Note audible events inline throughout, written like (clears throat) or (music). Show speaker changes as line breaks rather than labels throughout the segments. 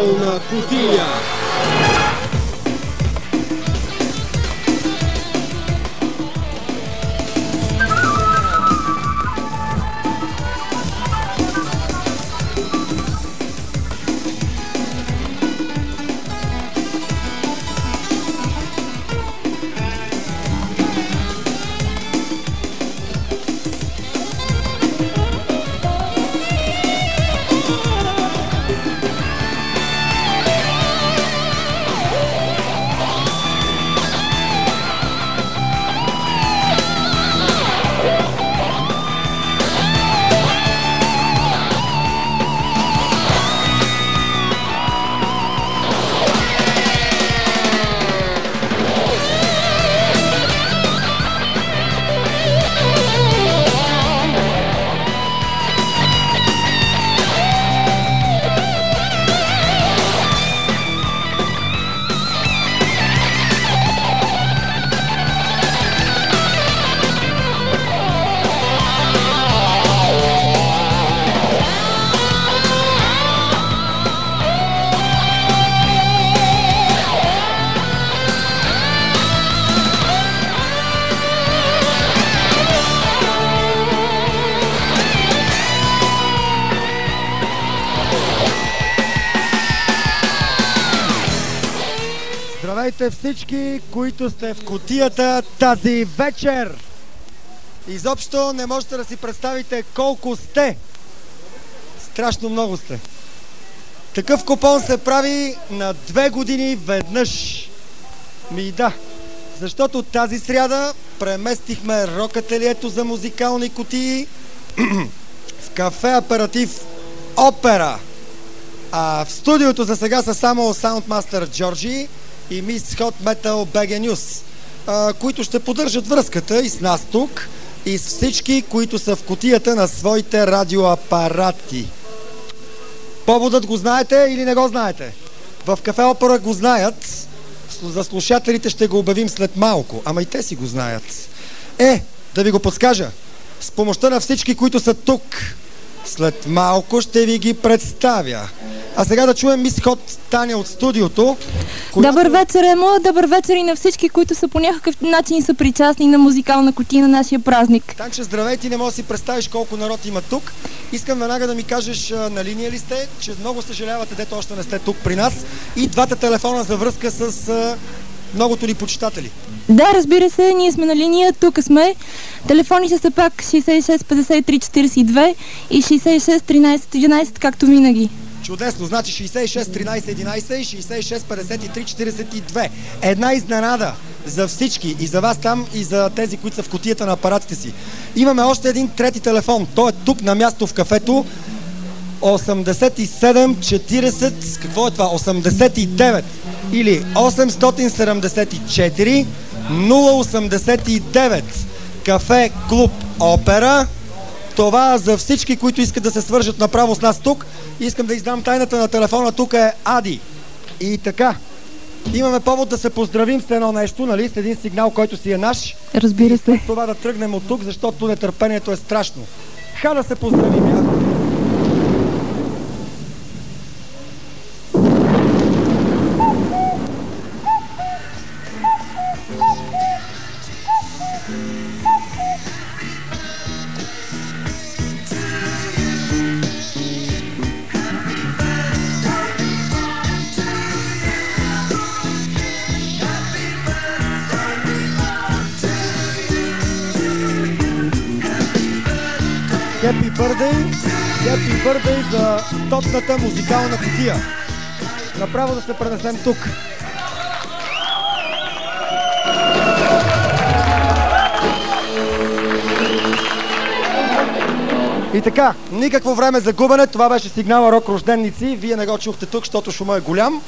Музикална кутия.
Здравейте всички, които сте в котията тази вечер! Изобщо не можете да си представите колко сте. Страшно много сте. Такъв купон се прави на две години веднъж. Ми да, защото тази сряда преместихме рокателието за музикални кутии (clears throat) в кафе аператив Опера. А в студиото за сега са само Саундмастър Джорджи и Мис Hot Metal BG News, които ще поддържат връзката и с нас тук, и с всички, които са в котията на своите радиоапарати. Поводът го знаете или не го знаете? В кафе Опера го знаят, за слушателите ще го обявим след малко, ама и те си го знаят. Е, да ви го подскажа, с помощта на всички, които са тук, след малко ще ви ги представя. А сега да чуем мис Таня от студиото.
Която... Добър вечер, Емо. Добър вечер и на всички, които са по някакъв начин са причастни на музикална кутия на нашия празник.
Танче, здравей, ти не можеш да си представиш колко народ има тук. Искам веднага да ми кажеш на линия ли сте, че много съжалявате, дето още не сте тук при нас. И двата телефона за връзка с многото ни почитатели.
Да, разбира се, ние сме на линия, тук сме. Телефоните са пак 66 53 42 и 66 13 11, както винаги.
Чудесно, значи 66 13 11 и 66 53 42. Една изненада за всички, и за вас там, и за тези, които са в котията на апаратите си. Имаме още един трети телефон. Той е тук на място в кафето. 87 40, какво е това? 89 или 874 089 Кафе Клуб Опера. Това за всички, които искат да се свържат направо с нас тук. Искам да издам тайната на телефона. Тук е Ади. И така, имаме повод да се поздравим с едно нещо, нали? С един сигнал, който си е наш.
Разбира се.
Това да тръгнем от тук, защото нетърпението е страшно. Ха да се поздравим, я. Кутия. Направо да се пренесем тук. И така, никакво време за губене. Това беше сигнала Рок Рожденници. Вие не го чухте тук, защото шума е голям.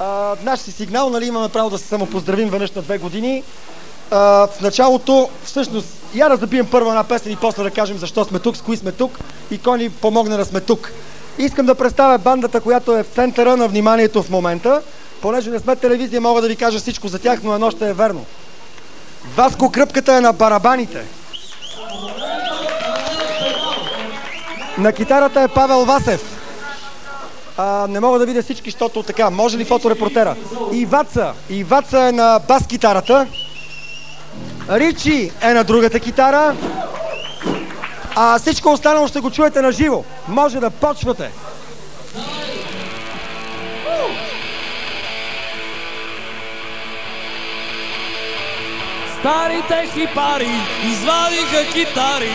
А, наш си сигнал, нали, имаме право да се самопоздравим веднъж на две години. А, в началото, всъщност, я да забием първо една песен и после да кажем защо сме тук, с кои сме тук и кой ни помогне да сме тук. Искам да представя бандата, която е в центъра на вниманието в момента. Понеже не сме телевизия, мога да ви кажа всичко за тях, но едно ще е верно. Васко Кръпката е на барабаните. На китарата е Павел Васев. А, не мога да видя всички, защото така. Може ли фоторепортера? Иваца. Иваца е на бас китарата. Ричи е на другата китара. А всичко останало ще го чуете на живо. Може да почвате.
Старите хипари извадиха китари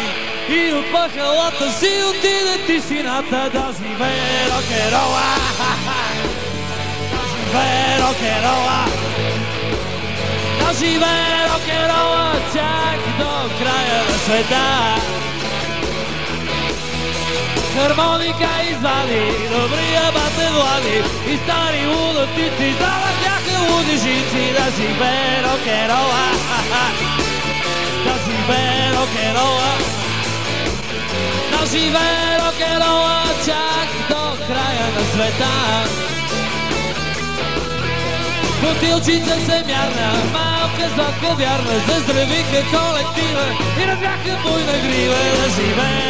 и от махалата си отиде тишината да живее рокерола. Да живее рокерола. Да живее рокерола чак до края на света. Хармоника извади, добрия бате влади и стари лудотици завъртяха луди жици да живее рокерола. Да живее рокерола. Да живее рокерола чак до края на света. Бутилчица се мярна, малка сладка вярна, заздравиха колектива и разбяха буйна грива да живее.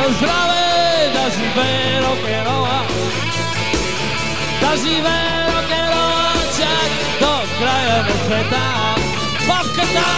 Som zdravé, da živé rock'n'rolla. Da živé rock'n'rolla čak do kraja sveta. Poketa!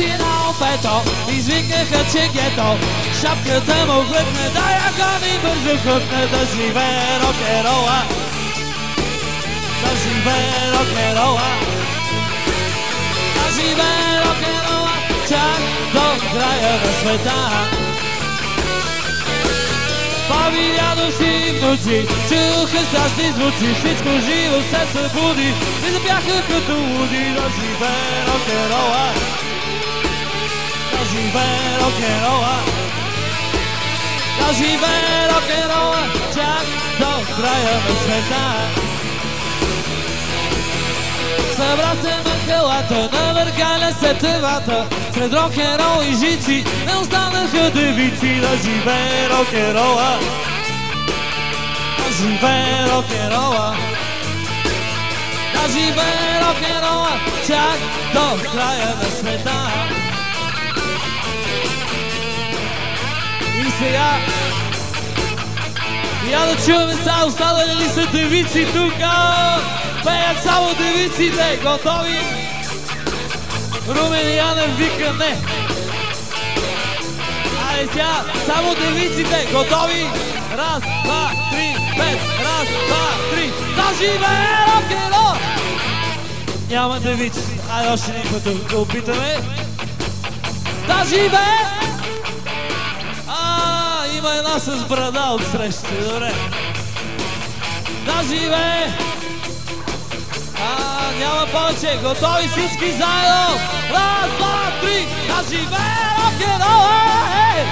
Аргентина опето, извикаха, че гето, шапката му глътне, да я гони бързо хътне, да живее рокерола. Да живее рокерола. Да живее рокерола, чак до края на света. Баби, дядовци и внуци, чуха страшни звуци, всичко живо се събуди и запяха като луди да живее рокерола. Да живее рокерола. Да живее рокерола, чак до края на света. Събра се махалата, навъркаля се тевата, сред рокерол и жици не останаха девици да живее рокерола. Да живее рокерола. Да живее рокерола, чак до края на света. Сега я да чуваме сега останали ли са девици тук? Пеят само девиците, готови? Румен Янев вика не. Айде сега, само девиците, готови? Раз, два, три, пет, раз, два, три. Да живее рокеро! Няма девици. Айде още един път да опитаме. Да живее! Има една с брада отсреща. Добре. Да живее! А, няма повече. Готови всички заедно. Раз, два, три. Да живее рокерола! Е!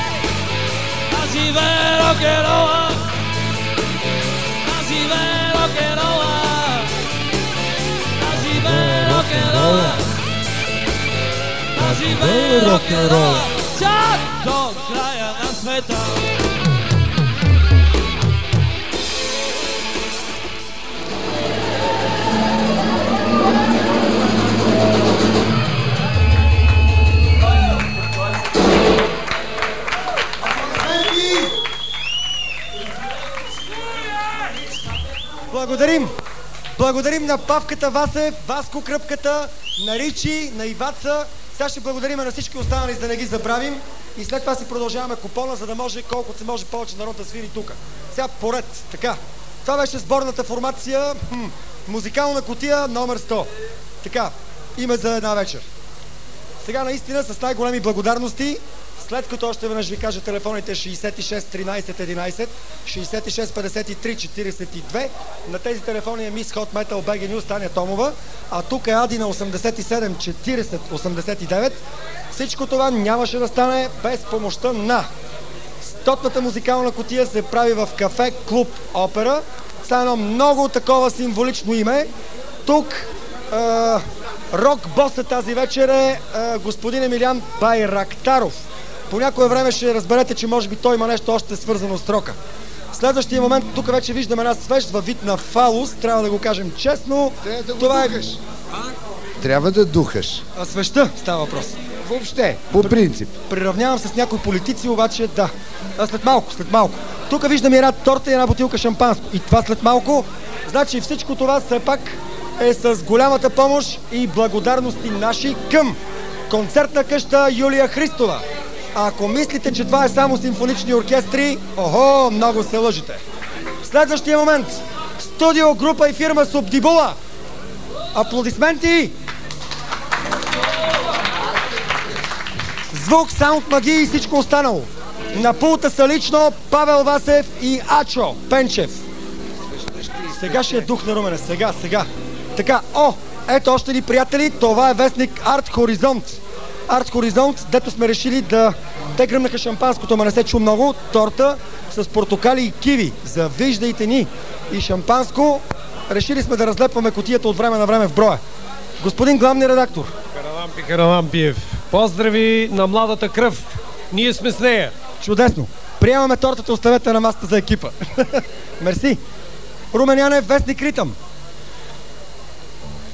Да живее рокерола! Да живее рокерола! Да живее рокерола! Да живее рокерола! Чак до края на света.
Благодарим! Благодарим на Павката Васев, Васко Кръпката, на Ричи, на Иваца, сега ще благодарим на всички останали, за да не ги забравим. И след това си продължаваме купона, за да може колкото се може повече народ да свири тук. Сега поред. Така. Това беше сборната формация. Хм, музикална котия номер 100. Така. Име за една вечер. Сега наистина с най-големи благодарности след като още веднъж ви кажа телефоните 66 13 11, 66 53 42, на тези телефони е Мис Hot Metal BG News Таня Томова, а тук е Ади на 87 40 89. Всичко това нямаше да стане без помощта на Стотната музикална котия се прави в кафе Клуб Опера. С едно много такова символично име. Тук рок боса тази вечер е господин Емилиан Байрактаров по някое време ще разберете, че може би той има нещо още свързано с трока. Следващия момент, тук вече виждаме една свеж във вид на фалус, трябва да го кажем честно.
Трябва да го
Това е...
духаш. Трябва да духаш.
А, свеща става въпрос.
Въобще, по принцип.
Приравнявам с някои политици, обаче да. А след малко, след малко. Тук виждаме една торта и една бутилка шампанско. И това след малко. Значи всичко това все пак е с голямата помощ и благодарности наши към концертна къща Юлия Христова. Ако мислите, че това е само симфонични оркестри, охо, много се лъжите. Следващия момент. Студио, група и фирма Субдибула. Аплодисменти! Звук, саунд, магия и всичко останало. На пулта са лично Павел Васев и Ачо Пенчев. Сега ще е дух на Румене. Сега, сега. Така, о, ето още ни приятели, това е вестник Арт Хоризонт. Арт Хоризонт, дето сме решили да... Те гръмнаха шампанското, ама не се чу много. Торта с портокали и киви. Завиждайте ни. И шампанско. Решили сме да разлепваме котията от време на време в броя. Господин главни редактор,
Каралампи Каралампиев. Поздрави на младата кръв. Ние сме с нея.
чудесно. Приемаме тортата, оставете на масата за екипа. (laughs) Мерси. Румен Янев, вестник Ритъм.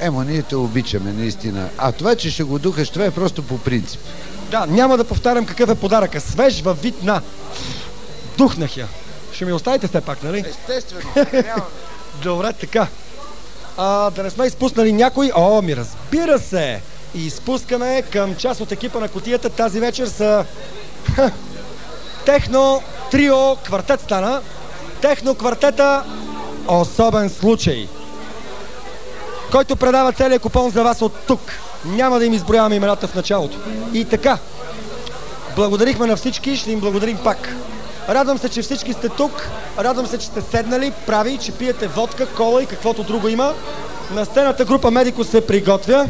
Емо, ние те обичаме, наистина. А това, че ще го духаш, това е просто по принцип.
Да, няма да повтарям какъв е подаръка. Свеж във вид на... Духнах я. Ще ми оставите все пак, нали?
Естествено. (laughs)
Добре, така. А, да не сме изпуснали някой. О, ми разбира се! И изпускаме към част от екипа на котията тази вечер са ха, (laughs) Техно Трио Квартет стана. Техно Квартета Особен случай. Който предава целият купон за вас от тук. Няма да им изброяваме имената в началото. И така. Благодарихме на всички, ще им благодарим пак. Радвам се, че всички сте тук. Радвам се, че сте седнали прави, че пиете водка, кола и каквото друго има. На сцената група Медико се приготвя.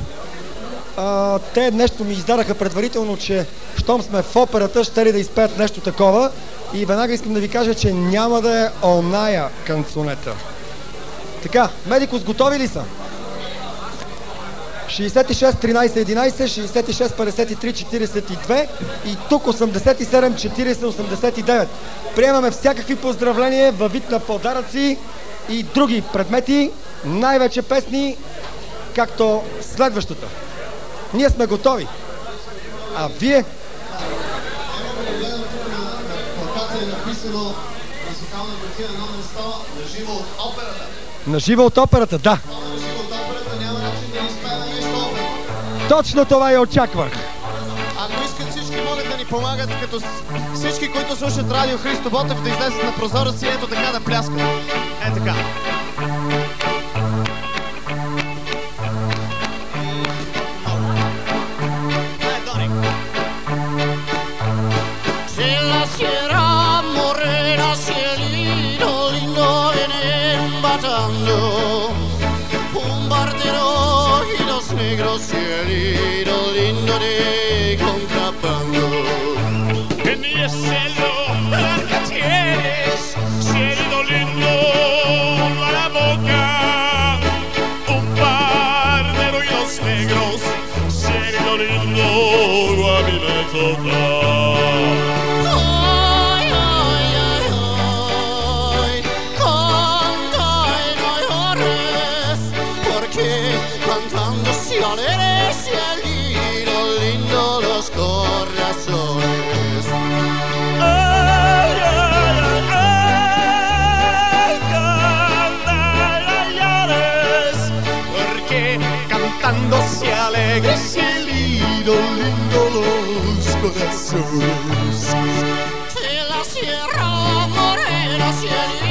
А, те нещо ми издадаха предварително, че щом сме в операта, ще ли да изпеят нещо такова. И веднага искам да ви кажа, че няма да е оная канцунета. Така, Медикус готови ли са? 66 13 11, 66 53 42 и тук 87 40 89. Приемаме всякакви поздравления във вид на подаръци и други предмети, най-вече песни, както следващата. Ние сме готови. А вие?
плаката написано музикална картина номер 100 на живо от операта.
На живо от операта, да. Точно това я очаквах.
Ако искат всички могат да ни помагат, като всички, които слушат радио Христо Ботев, да излезат на прозореца и ето така да пляскат. Е така.
just. alegre cielito lindo los corazones.
De la sierra morena, cielito.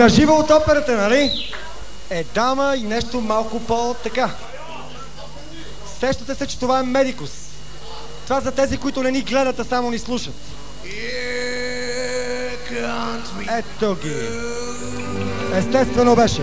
На живо от операта, нали? Е, дама и нещо малко по-така. Сещате се, че това е медикус. Това за тези, които не ни гледат, а само ни слушат. Ето ги. Естествено беше.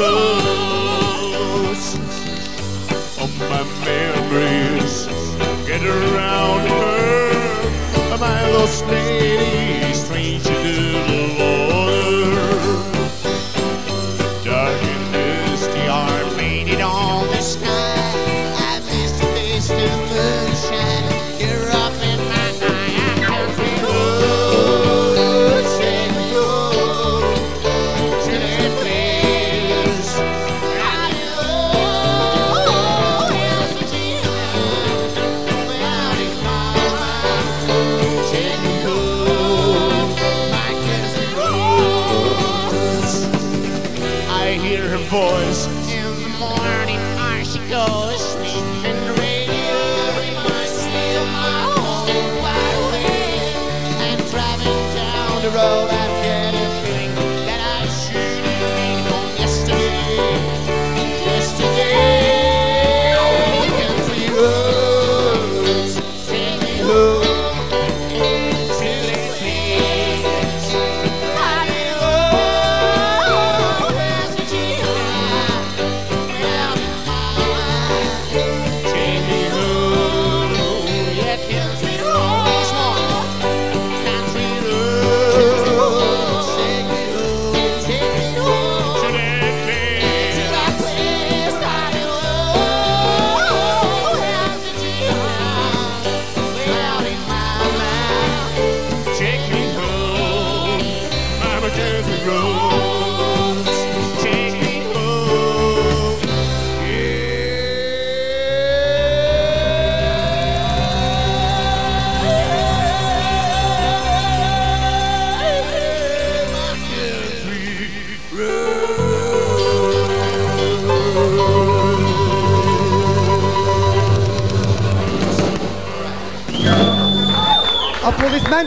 rose. All my
memories get around her.
Am I
lost?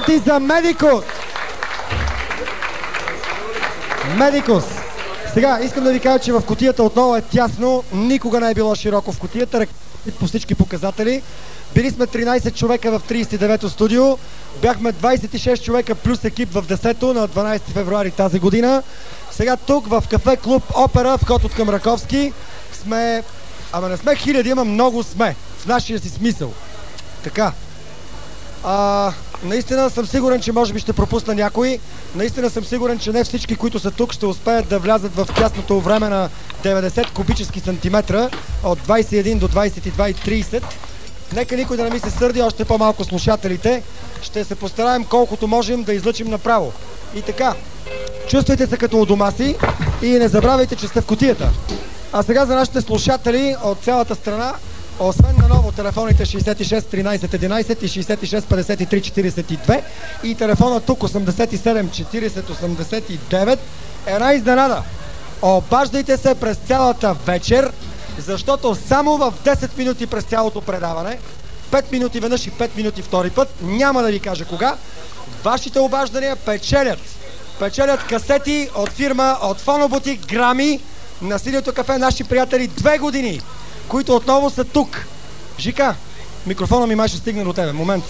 аплодисменти за Медикус! Медикус! Сега, искам да ви кажа, че в котията отново е тясно. Никога не е било широко в котията. По всички показатели. Били сме 13 човека в 39-то студио. Бяхме 26 човека плюс екип в 10-то на 12 февруари тази година. Сега тук в кафе клуб Опера, вход от към Раковски, сме... Ама не сме хиляди, ама много сме. В нашия си смисъл. Така. А, наистина съм сигурен, че може би ще пропусна някой. Наистина съм сигурен, че не всички, които са тук, ще успеят да влязат в тясното време на 90 кубически сантиметра от 21 до 22.30. Нека никой да не ми се сърди, още по-малко слушателите. Ще се постараем колкото можем да излъчим направо. И така, чувствайте се като у дома си и не забравяйте, че сте в котията. А сега за нашите слушатели от цялата страна, освен на ново телефоните 66 13 11 и 66 53 42 и телефона тук 87 40 89, една изненада. Обаждайте се през цялата вечер, защото само в 10 минути през цялото предаване, 5 минути веднъж и 5 минути втори път, няма да ви кажа кога, вашите обаждания печелят. Печелят касети от фирма, от фонобутик Грами на Синьото кафе, наши приятели две години, които отново са тук. Жика, микрофона ми май ще стигне до тебе. Момент.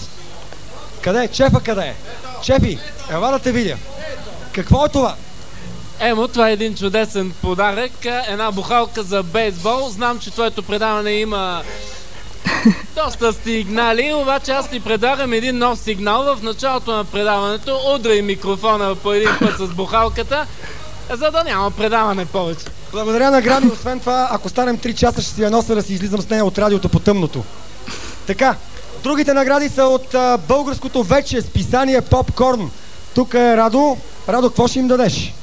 Къде е? Чефа къде е? Чефи, ела да те видя. Какво е това?
Емо, това е един чудесен подарък. Една бухалка за бейсбол. Знам, че твоето предаване има (laughs) доста сигнали, обаче аз ти предлагам един нов сигнал в началото на предаването. Удрай микрофона по един път с бухалката, за да няма предаване повече.
Благодаря на Грами. Освен това, ако станем 3 часа, ще си я нося да си излизам с нея от радиото по тъмното. Така, другите награди са от а, българското вече списание Попкорн. Тук е Радо. Радо, какво ще им дадеш?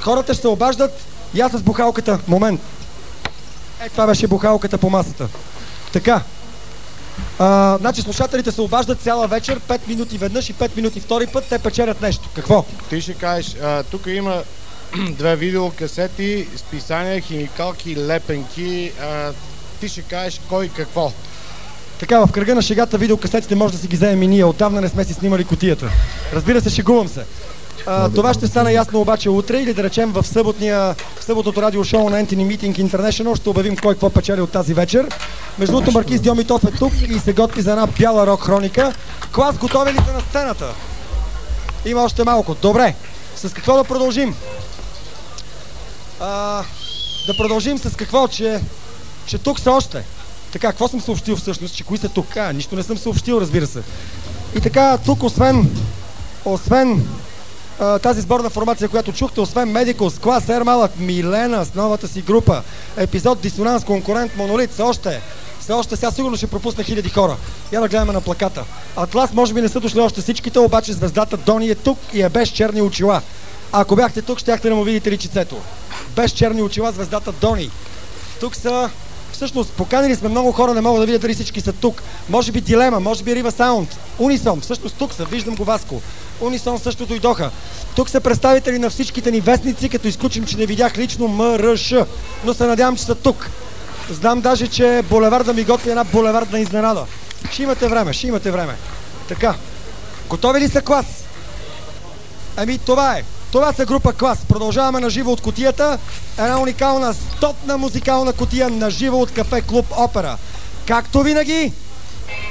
Хората ще се обаждат. И аз с бухалката. Момент. Е, това беше бухалката по масата. Така. А, значи слушателите се обаждат цяла вечер, 5 минути веднъж и 5 минути втори път, те печелят нещо. Какво?
Ти ще кажеш, а, тук има (clears throat) две видеокасети, списания, химикалки, лепенки. А, ти ще кажеш кой какво.
Така, в кръга на шегата видеокасетите може да си ги вземем и ние. Отдавна не сме си снимали котията. Разбира се, шегувам се. А, това ще стане ясно обаче утре или да речем в, съботния, в съботното радиошоу на Anthony Meeting International ще обявим кой какво печели от тази вечер. Между другото Маркиз Дьомитов е тук и се готви за една бяла рок хроника. Клас, готови ли сте на сцената? Има още малко. Добре. С какво да продължим? А, да продължим с какво, че, че тук са още. Така, какво съм съобщил всъщност, че кои са тук? А, нищо не съм съобщил, разбира се. И така, тук освен, освен а, тази сборна формация, която чухте, освен Медикус, Клас, Ермалък, Милена с новата си група, епизод Дисонанс, конкурент, Монолит, са още. Все още сега сигурно ще пропусна хиляди хора. Я да гледаме на плаката. Атлас може би не са дошли още всичките, обаче звездата Дони е тук и е без черни очила. Ако бяхте тук, щяхте да му видите личицето. Без черни очила звездата Дони. Тук са Всъщност, поканили сме много хора, не мога да видя дали всички са тук. Може би Дилема, може би Рива Саунд, Унисон, всъщност тук са, виждам го Васко. Унисон също дойдоха. Тук са представители на всичките ни вестници, като изключим, че не видях лично МРШ, но се надявам, че са тук. Знам даже, че булеварда ми готви една булевардна изненада. Ще имате време, ще имате време. Така, готови ли са клас? Ами това е. Това са група клас. Продължаваме на живо от котията. Една уникална стотна музикална котия на живо от кафе Клуб Опера. Както винаги,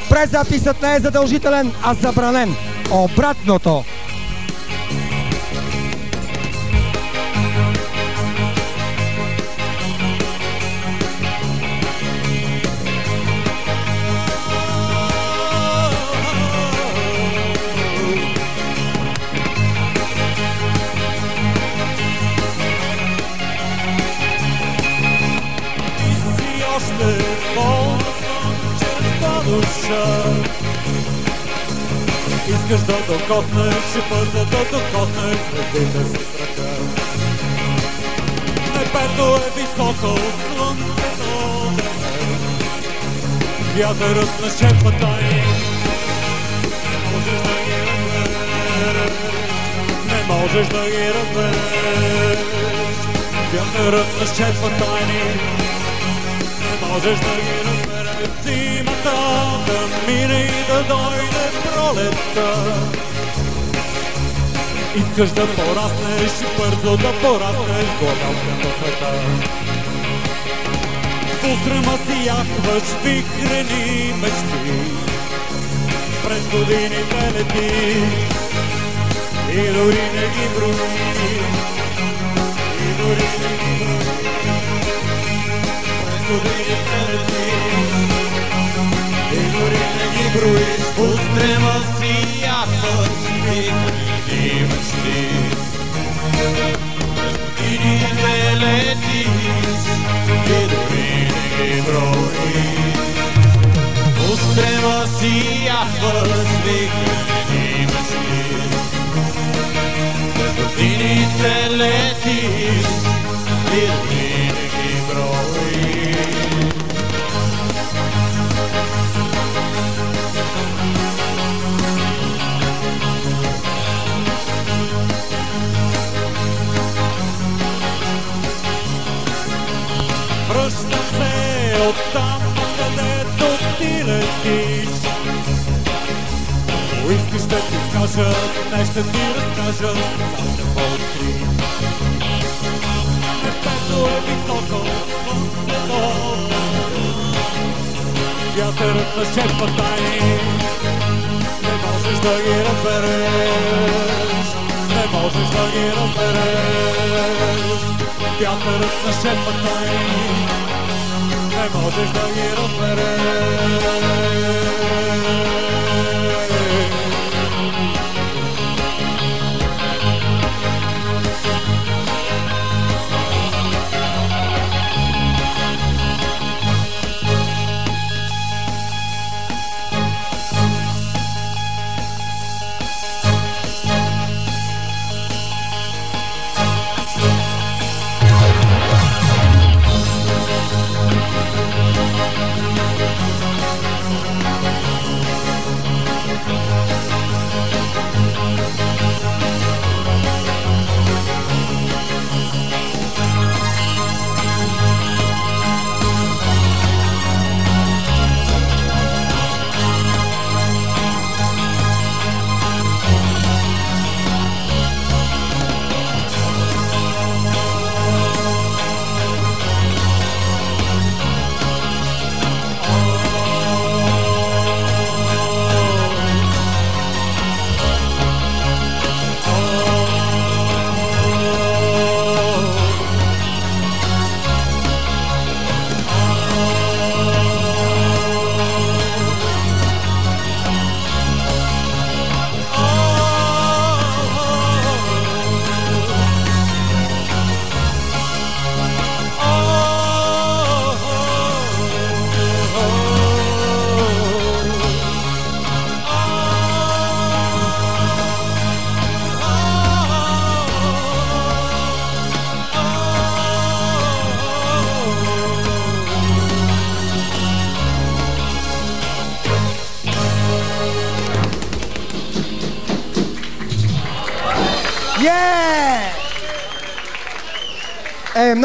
презаписът не е задължителен, а забранен. Обратното.
Искаш да докоснеш и бързо да докоснеш звездите с ръка. Небето е високо, слънцето дреме. Вятърът нашепва тайни, не можеш да ги разбереш. Не можеш да ги разбереш. Вятърът нашепва тайни, не можеш да ги разбереш зимата да мине и да дойде пролетта.
Искаш да пораснеш и бързо да пораснеш Главалка на света. В устрема си яхваш вихрени мечти. През годините лети И дори не ги брои И дори не ги И дори не ги
не
ще ти разкажа, сам не мълчи. Небето е високо, слънцето. Вятърът нашепва тайни, не можеш да ги разбереш. Не можеш да ги разбереш. Вятърът нашепва тайни, не можеш да ги разбереш.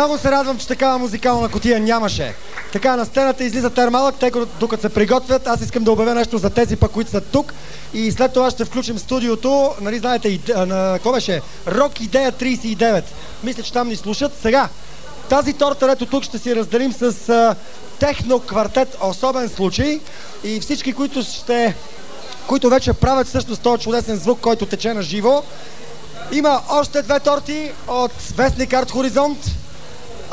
Много се радвам, че такава музикална котия нямаше. Така, на сцената излиза термалък, тъй като докато се приготвят, аз искам да обявя нещо за тези пък, които са тук. И след това ще включим студиото, нали знаете, и, на, какво беше? Рок Идея 39. Мисля, че там ни слушат. Сега, тази торта, ето тук ще си разделим с а, техно квартет, особен случай. И всички, които ще които вече правят всъщност този чудесен звук, който тече на живо. Има още две торти от Вестник Арт Хоризонт.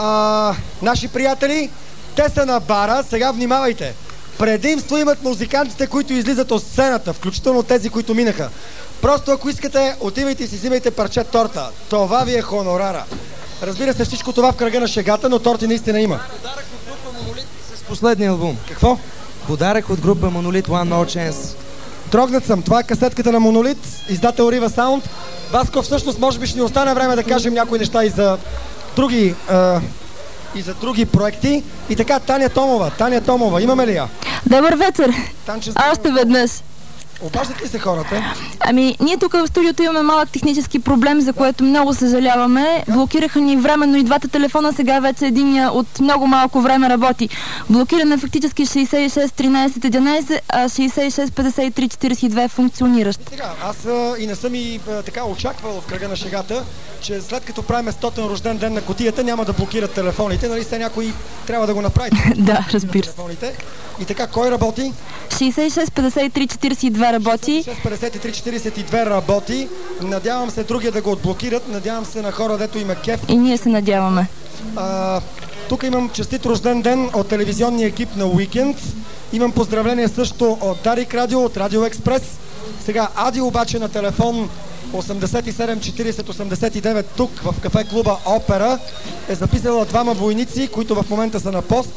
А, наши приятели. Те са на бара. Сега внимавайте. Предимство имат музикантите, които излизат от сцената, включително тези, които минаха. Просто ако искате, отивайте и си взимайте парче торта. Това ви е хонорара. Разбира се, всичко това в кръга на шегата, но торти наистина има.
Подарък от група Монолит с последния албум.
Какво?
Подарък от група Монолит One More Chance.
Трогнат съм. Това е касетката на Монолит, издател Рива Саунд. Васко, всъщност, може би ще ни остане време да кажем някои неща и за други, а, и за други проекти. И така, Таня Томова. Таня Томова, имаме ли я?
Добър вечер!
Танче,
Още веднъж.
Обаждат ли се хората?
Ами, ние тук в студиото имаме малък технически проблем, за което много съжаляваме. Блокираха ни временно и двата телефона, сега вече един от много малко време работи. Блокиране фактически 66 13 11, а 66 53 42 е функциониращ.
Сега, аз а, и не съм и а, така очаквал в кръга на шегата, че след като правим 100 рожден ден на котията, няма да блокират телефоните. Нали сега някой трябва да го направи (laughs)
да, разбира се.
И така, кой работи?
66 53 42 работи.
653-42 работи. Надявам се другия да го отблокират. Надявам се на хора, дето има кеф.
И ние се надяваме.
А, тук имам честит рожден ден от телевизионния екип на Уикенд. Имам поздравление също от Дарик Радио, от Радио Експрес. Сега Ади обаче на телефон 87-40-89 тук в кафе клуба Опера е записала двама войници, които в момента са на пост.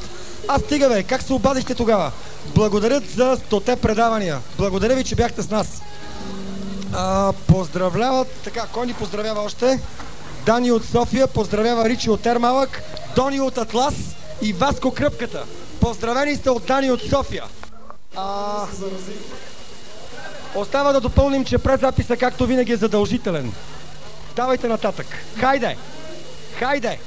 А стига бе, как се обадихте тогава? Благодарят за 100 предавания. Благодаря ви, че бяхте с нас. А, поздравляват, така, кой ни поздравява още? Дани от София, поздравява Ричи от Ермалък, Дони от Атлас и Васко Кръпката. Поздравени сте от Дани от София. А... Остава да допълним, че презаписа, както винаги, е задължителен. Давайте нататък. Хайде! Хайде!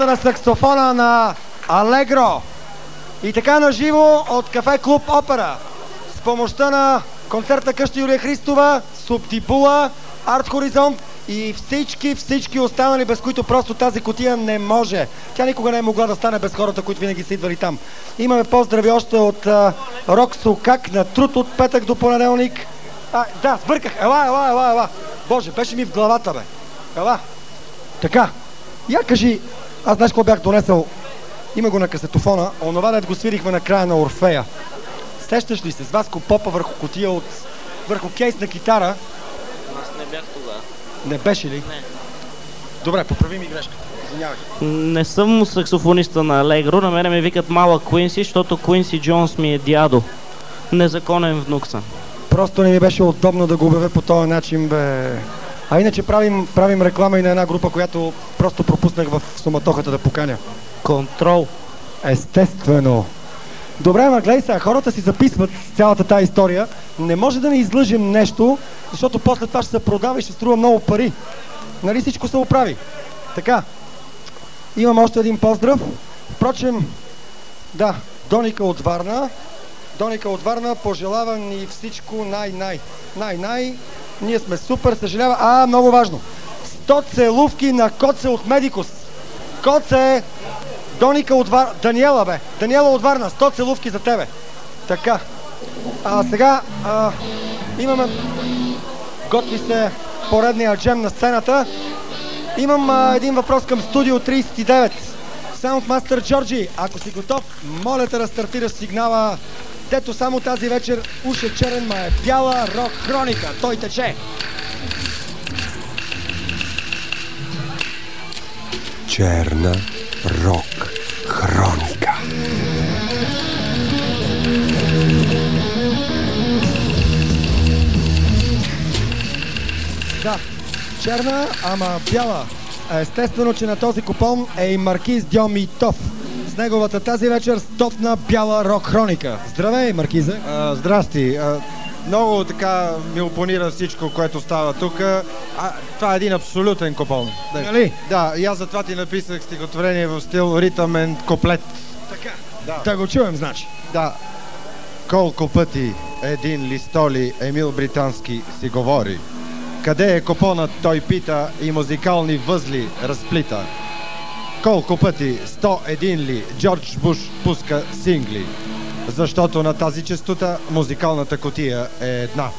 Подкрепата на саксофона на Алегро. И така на живо от кафе Клуб Опера. С помощта на концерта къща Юлия Христова, Субтипула, Арт Хоризонт и всички, всички останали, без които просто тази котия не може. Тя никога не е могла да стане без хората, които винаги са идвали там. Имаме поздрави още от а, Как на труд от петък до понеделник. А, да, сбърках. Ела, ела, ела, ела. Боже, беше ми в главата, бе. Ела. Така. Я кажи, аз знаеш какво бях донесъл? Има го на касетофона. Онова дед го свирихме на края на Орфея. Сещаш ли се с Васко Попа върху котия от... върху кейс на китара?
Аз не бях тогава.
Не беше ли?
Не.
Добре, поправи ми грешката. Извинявай.
Не съм саксофониста на Алегро, на мене ме викат малък Куинси, защото Куинси Джонс ми е дядо. Незаконен внук съм.
Просто не ми беше удобно да го обявя по този начин, бе. А иначе правим, правим реклама и на една група, която просто пропуснах в суматохата да поканя.
Контрол.
Естествено. Добре, ма гледай сега, хората си записват цялата тази история. Не може да не излъжем нещо, защото после това ще се продава и ще струва много пари. Нали всичко се оправи? Така. Имам още един поздрав. Впрочем, да, Доника от Варна. Доника от Варна пожелава ни всичко най-най. Най-най. Ние сме супер, съжалява. А, много важно. 100 целувки на Коце от Медикус. Коце, Доника от Варна. Даниела, бе. Даниела от Варна. 100 целувки за тебе. Така. А сега а, имаме... Готви се поредния джем на сцената. Имам а, един въпрос към студио 39. Soundmaster Джорджи, ако си готов, моля те да стартираш сигнала. Дето само тази вечер уж е черен, ма е бяла рок хроника. Той тече.
Черна рок хроника.
Да, черна, ама бяла. Естествено, че на този купон е и Маркиз Дьомитов. Неговата тази вечер стопна бяла рок хроника. Здравей, Маркизе!
А, здрасти. А, много така ми опонира всичко, което става тук. А, това е един абсолютен купон.
Нали?
Да, и аз затова ти написах стихотворение в стил ритъмен коплет.
Така.
Да.
Да го чуем, значи.
Да. Колко пъти един листоли Емил Британски си говори. Къде е купонът, той пита и музикални възли разплита. Колко пъти, 101 ли, Джордж Буш пуска сингли. Защото на тази частота музикалната котия е една.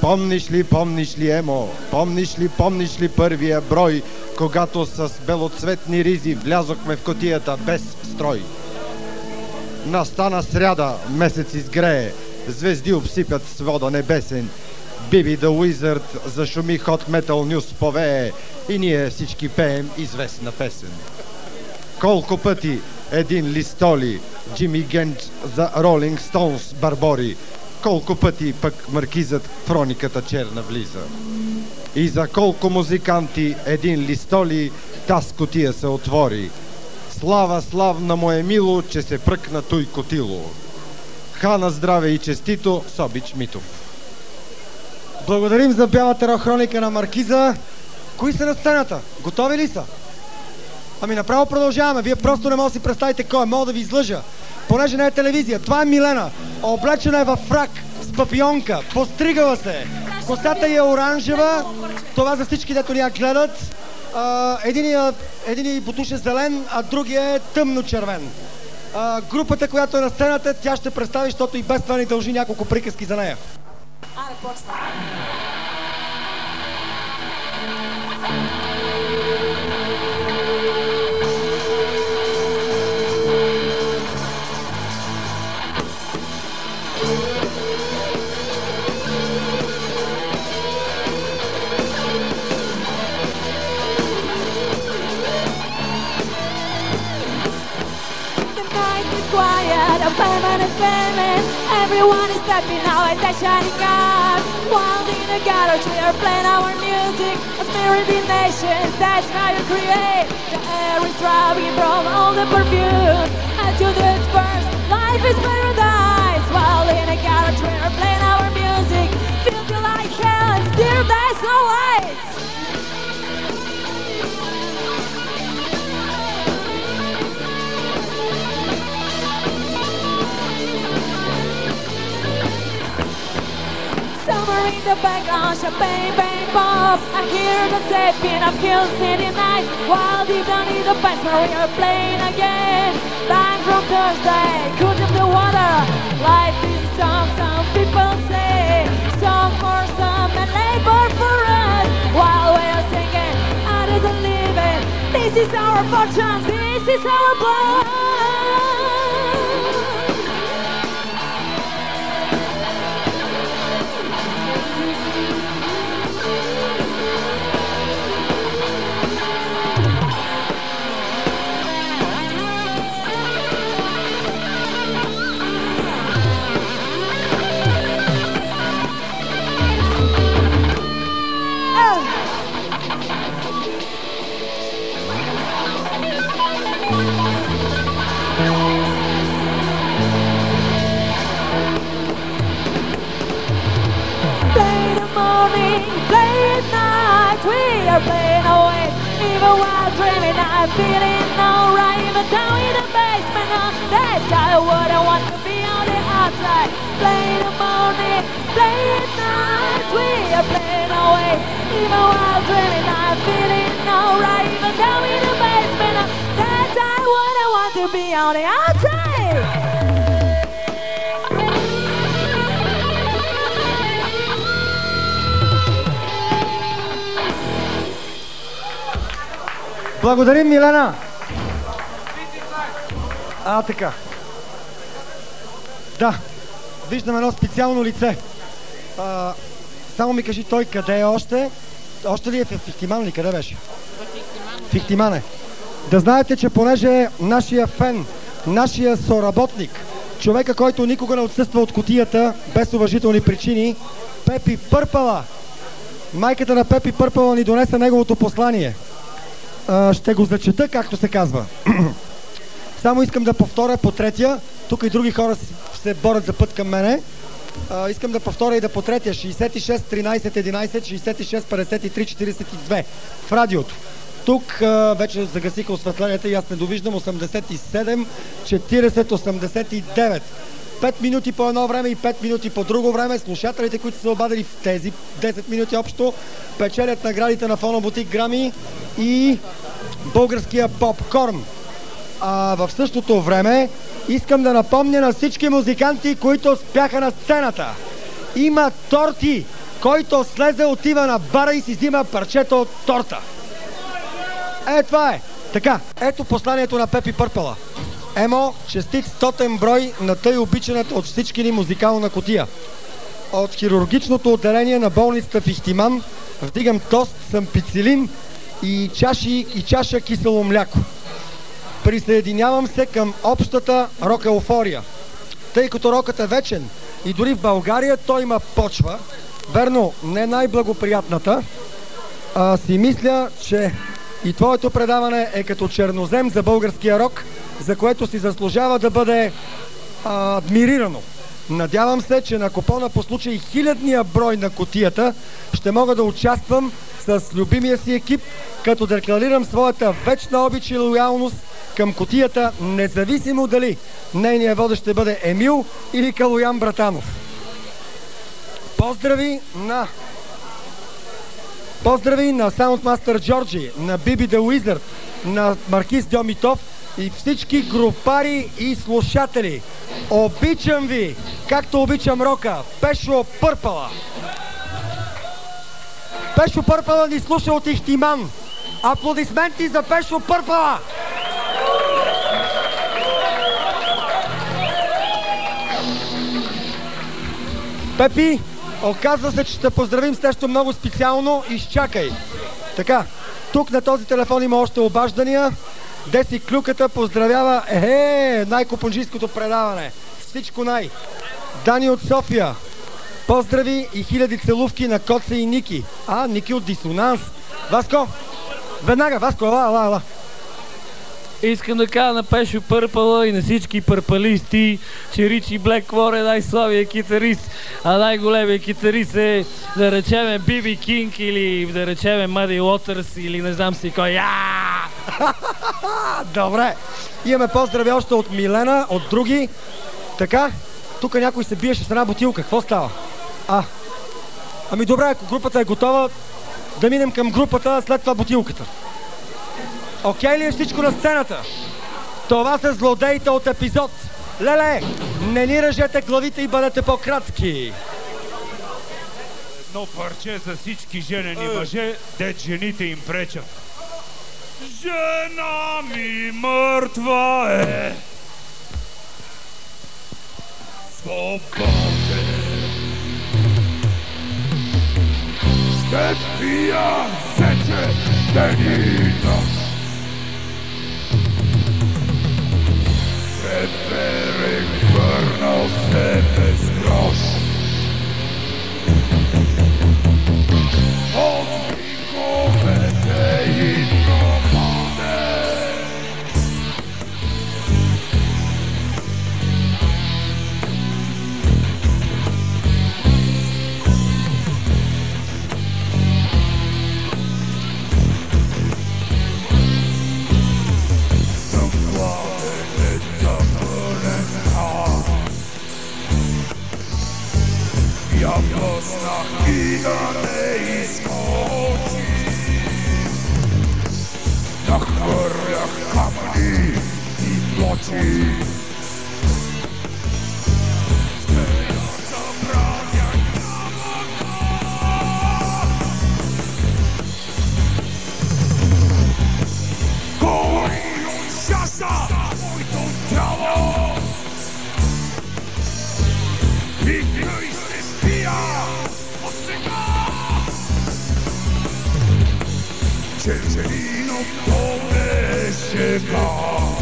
Помниш ли, помниш ли, Емо? Помниш ли, помниш ли първия брой, когато с белоцветни ризи влязохме в котията без строй? Настана сряда, месец изгрее, звезди обсипят свода небесен. Биби the Wizard зашуми Hot Metal News повее и ние всички пеем известна песен. Колко пъти един листоли, Джими Генч за Ролинг Стоунс барбори, колко пъти пък маркизът в черна влиза. И за колко музиканти един листоли таз котия се отвори. Слава славна му е мило, че се пръкна той котило. Хана здраве и честито, Собич Митов.
Благодарим за бялата рок хроника на Маркиза. Кои са на сцената? Готови ли са? Ами направо продължаваме. Вие просто не може да си представите кой е. Мога да ви излъжа. Понеже не е телевизия. Това е Милена. Облечена е във фрак с папионка. Постригала се. Косата е оранжева. Това за всички, дето ни я гледат. А, единия, един бутуш е зелен, а другия е тъмно червен. Групата, която е на сцената, тя ще представи, защото и без това ни дължи няколко приказки за нея.
Аре, почна. Quiet, a payment is payment. Everyone is stepping out at that shiny car. While in the garage we are playing our music. A spirit in nations, that's how you create. The air is driving from all the perfume. And to this first, life is paradise. While in the garage we are playing our music. Feel like hell and still there's no lights. Summer in the background, champagne, bang, pop. I hear the tapping of Hill City night. While deep down in the basement, we are playing again. Back from Thursday, cool of the water. Life is a song, some people say. Song for some and labor for us. While we are singing, others are living. This is our fortune, this is our blood. Are playing away. Even while dreaming, I'm feeling alright. Even down in the basement of that I wouldn't want to be on the outside. Play the morning, play at night. We are playing away. Even while dreaming, I'm feeling alright. Even down in the basement of that I wouldn't want to be on the outside.
Благодарим, Милена! А, така. Да, виждам едно специално лице. А, само ми кажи той къде е още. Още ли е в Фихтиман ли? Къде беше? Фихтиман е. Да знаете, че понеже нашия фен, нашия соработник, човека, който никога не отсъства от котията без уважителни причини, Пепи Пърпала. Майката на Пепи Пърпала ни донесе неговото послание. Ще го зачета, както се казва. (clears throat) Само искам да повторя по третия. Тук и други хора се борят за път към мене. А, искам да повторя и да по третия. 66 13 11 66 53 42 в радиото. Тук а, вече загасиха осветленията и аз не довиждам 87 40 89. 5 минути по едно време и 5 минути по друго време. Слушателите, които са обадили в тези 10 минути общо, печелят наградите на фонобутик Грами и българския попкорн. А в същото време искам да напомня на всички музиканти, които спяха на сцената. Има торти, който слезе, отива на бара и си взима парчето от торта. Е, това е. Така, ето посланието на Пепи Пърпала. Емо, честит стотен брой на тъй обичаната от всички ни музикална котия. От хирургичното отделение на болницата в Ихтиман вдигам тост с ампицилин и, чаши, и чаша кисело мляко. Присъединявам се към общата рок-еуфория. Тъй като рокът е вечен и дори в България той има почва, верно, не най-благоприятната, а, си мисля, че и твоето предаване е като чернозем за българския рок, за което си заслужава да бъде а, адмирирано. Надявам се, че на купона по случай хилядния брой на котията ще мога да участвам с любимия си екип, като декларирам своята вечна обич и лоялност към котията, независимо дали нейният водещ ще бъде Емил или Калоян Братанов. Поздрави на Поздрави на Soundmaster Джорджи, на Биби The Wizard, на Маркиз Дьомитов и всички групари и слушатели. Обичам ви, както обичам рока. Пешо Пърпала. Пешо Пърпала ни слуша от Ихтиман. Аплодисменти за Пешо Пърпала! Пепи, оказва се, че ще поздравим с нещо много специално. Изчакай. Така, тук на този телефон има още обаждания. Деси Клюката поздравява е, най-копонжийското предаване. Всичко най. Дани от София. Поздрави и хиляди целувки на Коца и Ники. А, Ники от Дисонанс. Васко, веднага, Васко, ала, ала, ала.
Искам да кажа на Пешо Пърпала и на всички пърпалисти, че Ричи Блеквор е най-слабия китарист, а най-големия китарист е, да речеме, Биби Кинг или да речеме Мади Уотърс или не знам си кой. (laughs)
Добре. Имаме поздрави още от Милена, от други. Така, тук някой се биеше с една бутилка. Какво става? А, ами добре, ако групата е готова, да минем към групата, след това бутилката. Окей ли е всичко на сцената? Това са злодеите от епизод. Леле, не ни ръжете главите и бъдете по-кратки.
Едно парче за всички женени мъже, дет жените им пречат. Жена ми мъртва е. Свободен. Ще пия вече ден познах и да не изкочи. Нахвърлях камъни поле сега.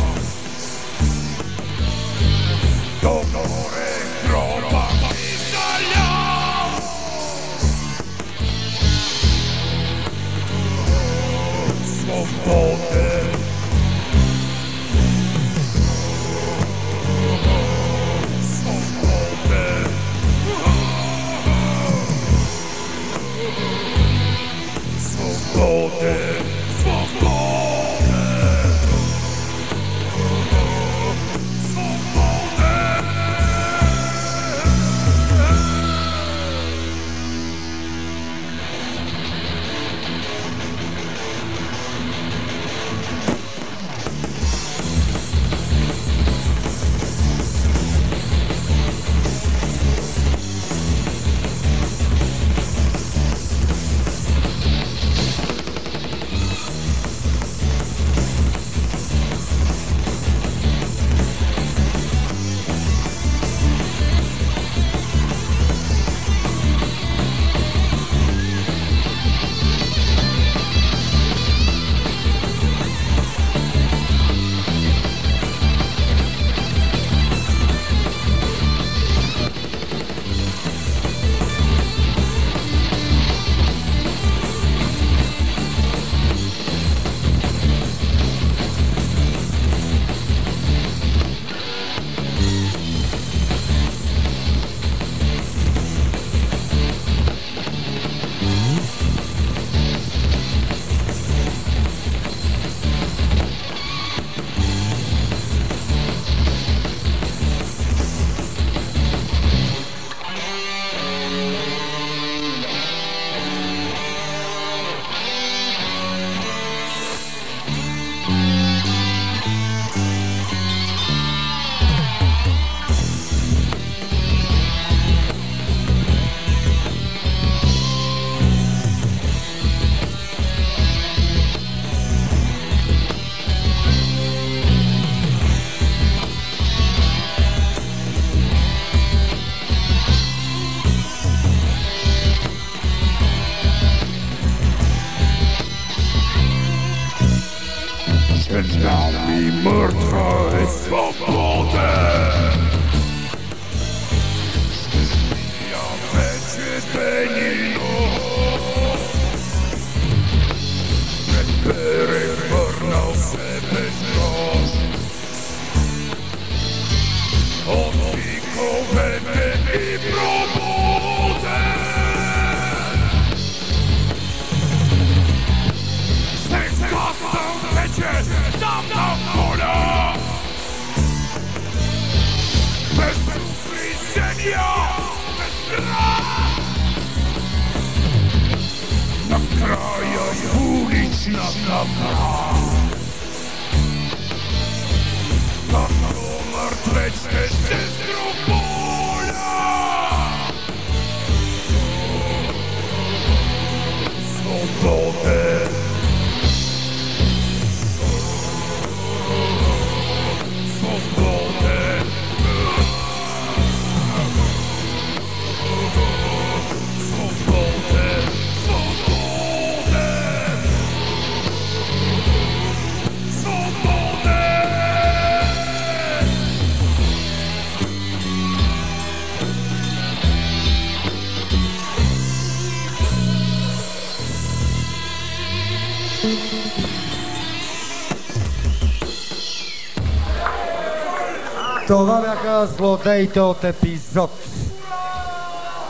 Това бяха злодеите от епизод.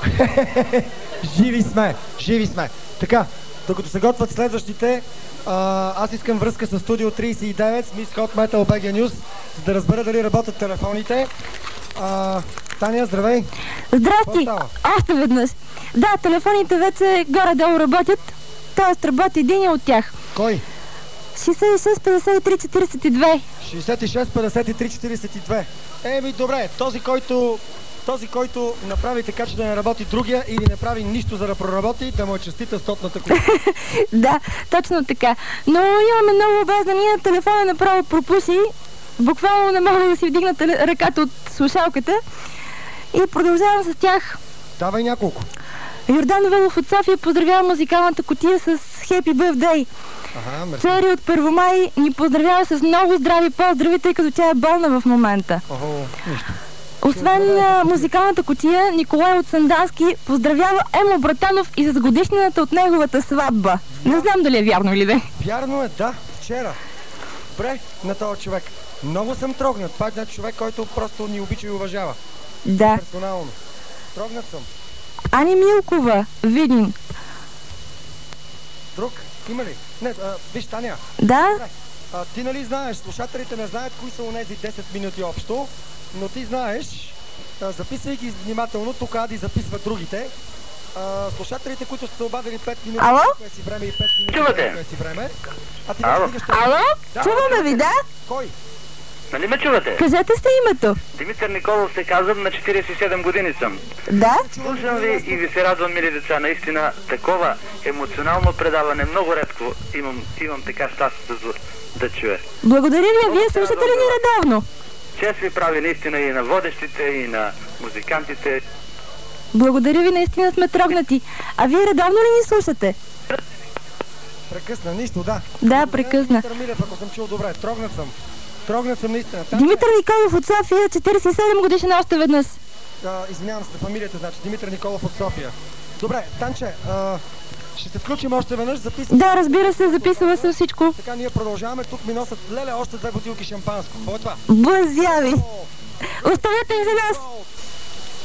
(laughs) живи сме, живи сме. Така, докато се готвят следващите, аз искам връзка с студио 39 с Miss Hot Metal BG News, за да разбера дали работят телефоните. А, Таня, здравей!
Здрасти! Още веднъж. Да, телефоните вече горе-долу работят. Тоест работи един от тях.
Кой?
66 53 42.
66 53 42. Еми, добре, този, който този, който направи така, че да не работи другия или не прави нищо за да проработи, да му е честита стотната кола. (laughs)
да, точно така. Но имаме много обаждания, телефона направо пропуши. Буквално не мога да си вдигна ръката от слушалката. И продължавам с тях.
Давай няколко.
Йордан Велов от София поздравява музикалната котия с Happy Birthday.
Ага, мерси.
Цари от Първомай ни поздравява с много здрави поздрави, тъй като тя е болна в момента.
Охо, нищо.
Освен а, музикалната котия, Николай от Сандански поздравява Емо Братанов и с годишнината от неговата сватба. Не знам дали е вярно или не.
Вярно е, да, вчера. Добре, на този човек. Много съм трогнат. Това е човек, който просто ни обича и уважава.
Да.
Персонално. Трогнат съм.
Ани Милкова, Видин.
Друг? Има ли? Не, а, виж, Таня.
Да?
А, ти нали знаеш, слушателите не знаят кои са онези 10 минути общо, но ти знаеш, а, ги внимателно, тук Ади записва другите. А, слушателите, които са се обадили 5 минути,
Ало?
си време и 5 минути,
Чувате?
си време. А ти
Ало?
стигаш
Ало?
Да,
Чуваме ви, да?
Кой?
Нали ме чувате?
Кажете сте името.
Димитър Николов се казвам, на 47 години съм.
Да?
Слушам ви и ви се радвам, мили деца. Наистина, такова емоционално предаване много редко имам, имам така щастието да, да чуя.
Благодаря ви, а вие слушате ли ни редовно?
Чест ви прави наистина и на водещите, и на музикантите.
Благодаря ви, наистина сме трогнати. А вие редовно ли ни слушате?
Прекъсна, нищо, да.
Да, прекъсна.
Милев, ако съм чул добре, трогнат съм. Трогнат съм наистина. Танче,
Димитър Николов от София, 47 годишен още веднъж.
А, извинявам се за фамилията, значи Димитър Николов от София. Добре, Танче, а, ще се включим още веднъж, записвам.
Да, разбира се, записала съм всичко.
Така, ние продължаваме. Тук ми носят леле още две бутилки шампанско. Какво е това?
Блазяви. Оставете ни за нас.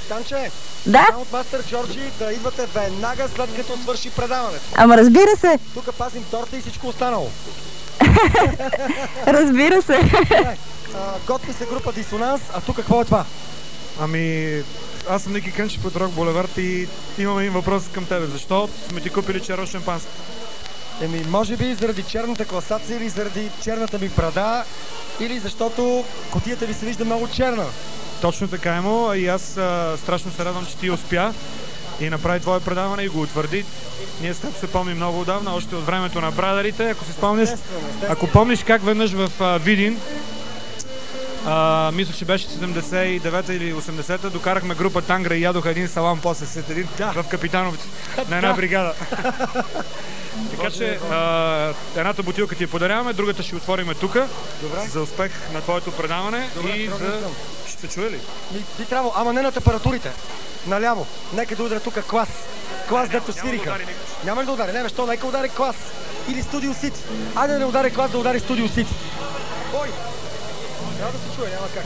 Танче,
Да?
от Мастер Джорджи да идвате веднага след като свърши предаването.
Ама разбира се,
Тук пазим торта и всичко останало. (laughs)
разбира се.
А, готви се група Дисонанс, а тук какво е това?
Ами, аз съм Ники Кънчев от Рок Булевард и имам един въпрос към тебе. Защо сме ти купили черно шампанско?
Еми, може би заради черната класация или заради черната ми брада, или защото котията ви се вижда много черна.
Точно така е му и аз а, страшно се радвам, че ти успя и направи твое предаване и го утвърди. Ние с теб се помним много отдавна, още от времето на брадарите. Ако си
естествено.
ако помниш как веднъж в а, Видин, а, мисля, че беше 79-та или 80-та, докарахме група Тангра и ядоха един салам после след един в Капитановци на една
Да.
бригада. (laughs) така че а, едната бутилка ти я подаряваме, другата ще отвориме тук за успех на твоето предаване
Добре,
и за... Ще се чуе ли?
Ми, би трябвало, ама не на температурите. Наляво. Нека да ударя тук клас. Клас, дето свириха. Няма ли да удари? Не, бе, що? Нека удари клас. Или Студио Сити. Айде да не удари клас, да удари Студио Сити. Бой! Трябва да се чуе, няма как.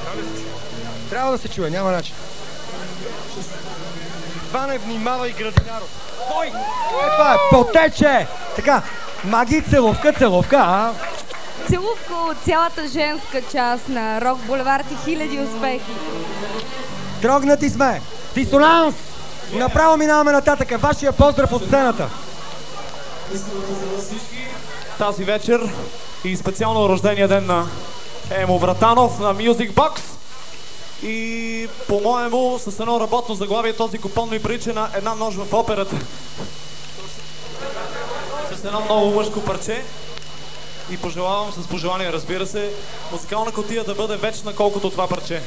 Трябва да се чуе, няма начин. Това не внимава и градинаров. Кой? Е, това е потече! Така, маги, целовка, целовка, а?
Целувка от цялата женска част на Рок Булевард и хиляди успехи.
Трогнати сме! Дисонанс! Направо минаваме нататък. Вашия поздрав от сцената.
тази вечер и специално рождения ден на Емо Вратанов на Music Box. И по-моему с едно работно заглавие този купон ми прилича на една нож в операта. С едно много мъжко парче. И пожелавам с пожелание, разбира се, музикална котия да бъде вечна колкото това парче.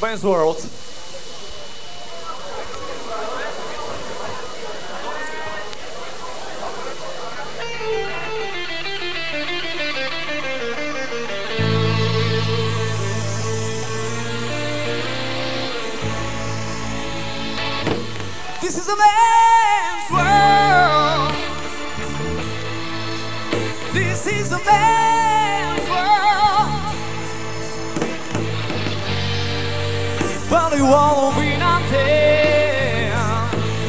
Ben's World.
Is a man's world. This is a man's world. But it won't be nothing,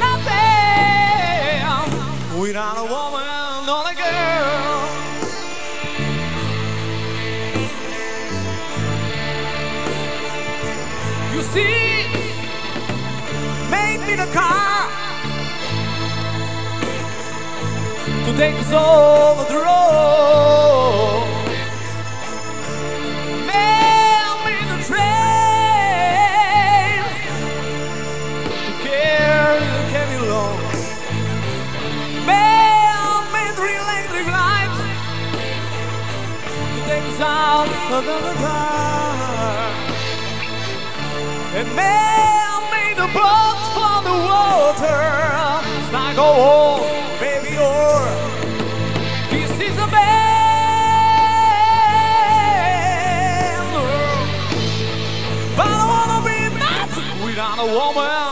nothing without a woman or a girl. You see, made me the car to take us over the road. Made me the train to carry the carry along. Made me the electric light to take us out of the dark. And man made the boat for the water. It's like, oh, baby, Walmer.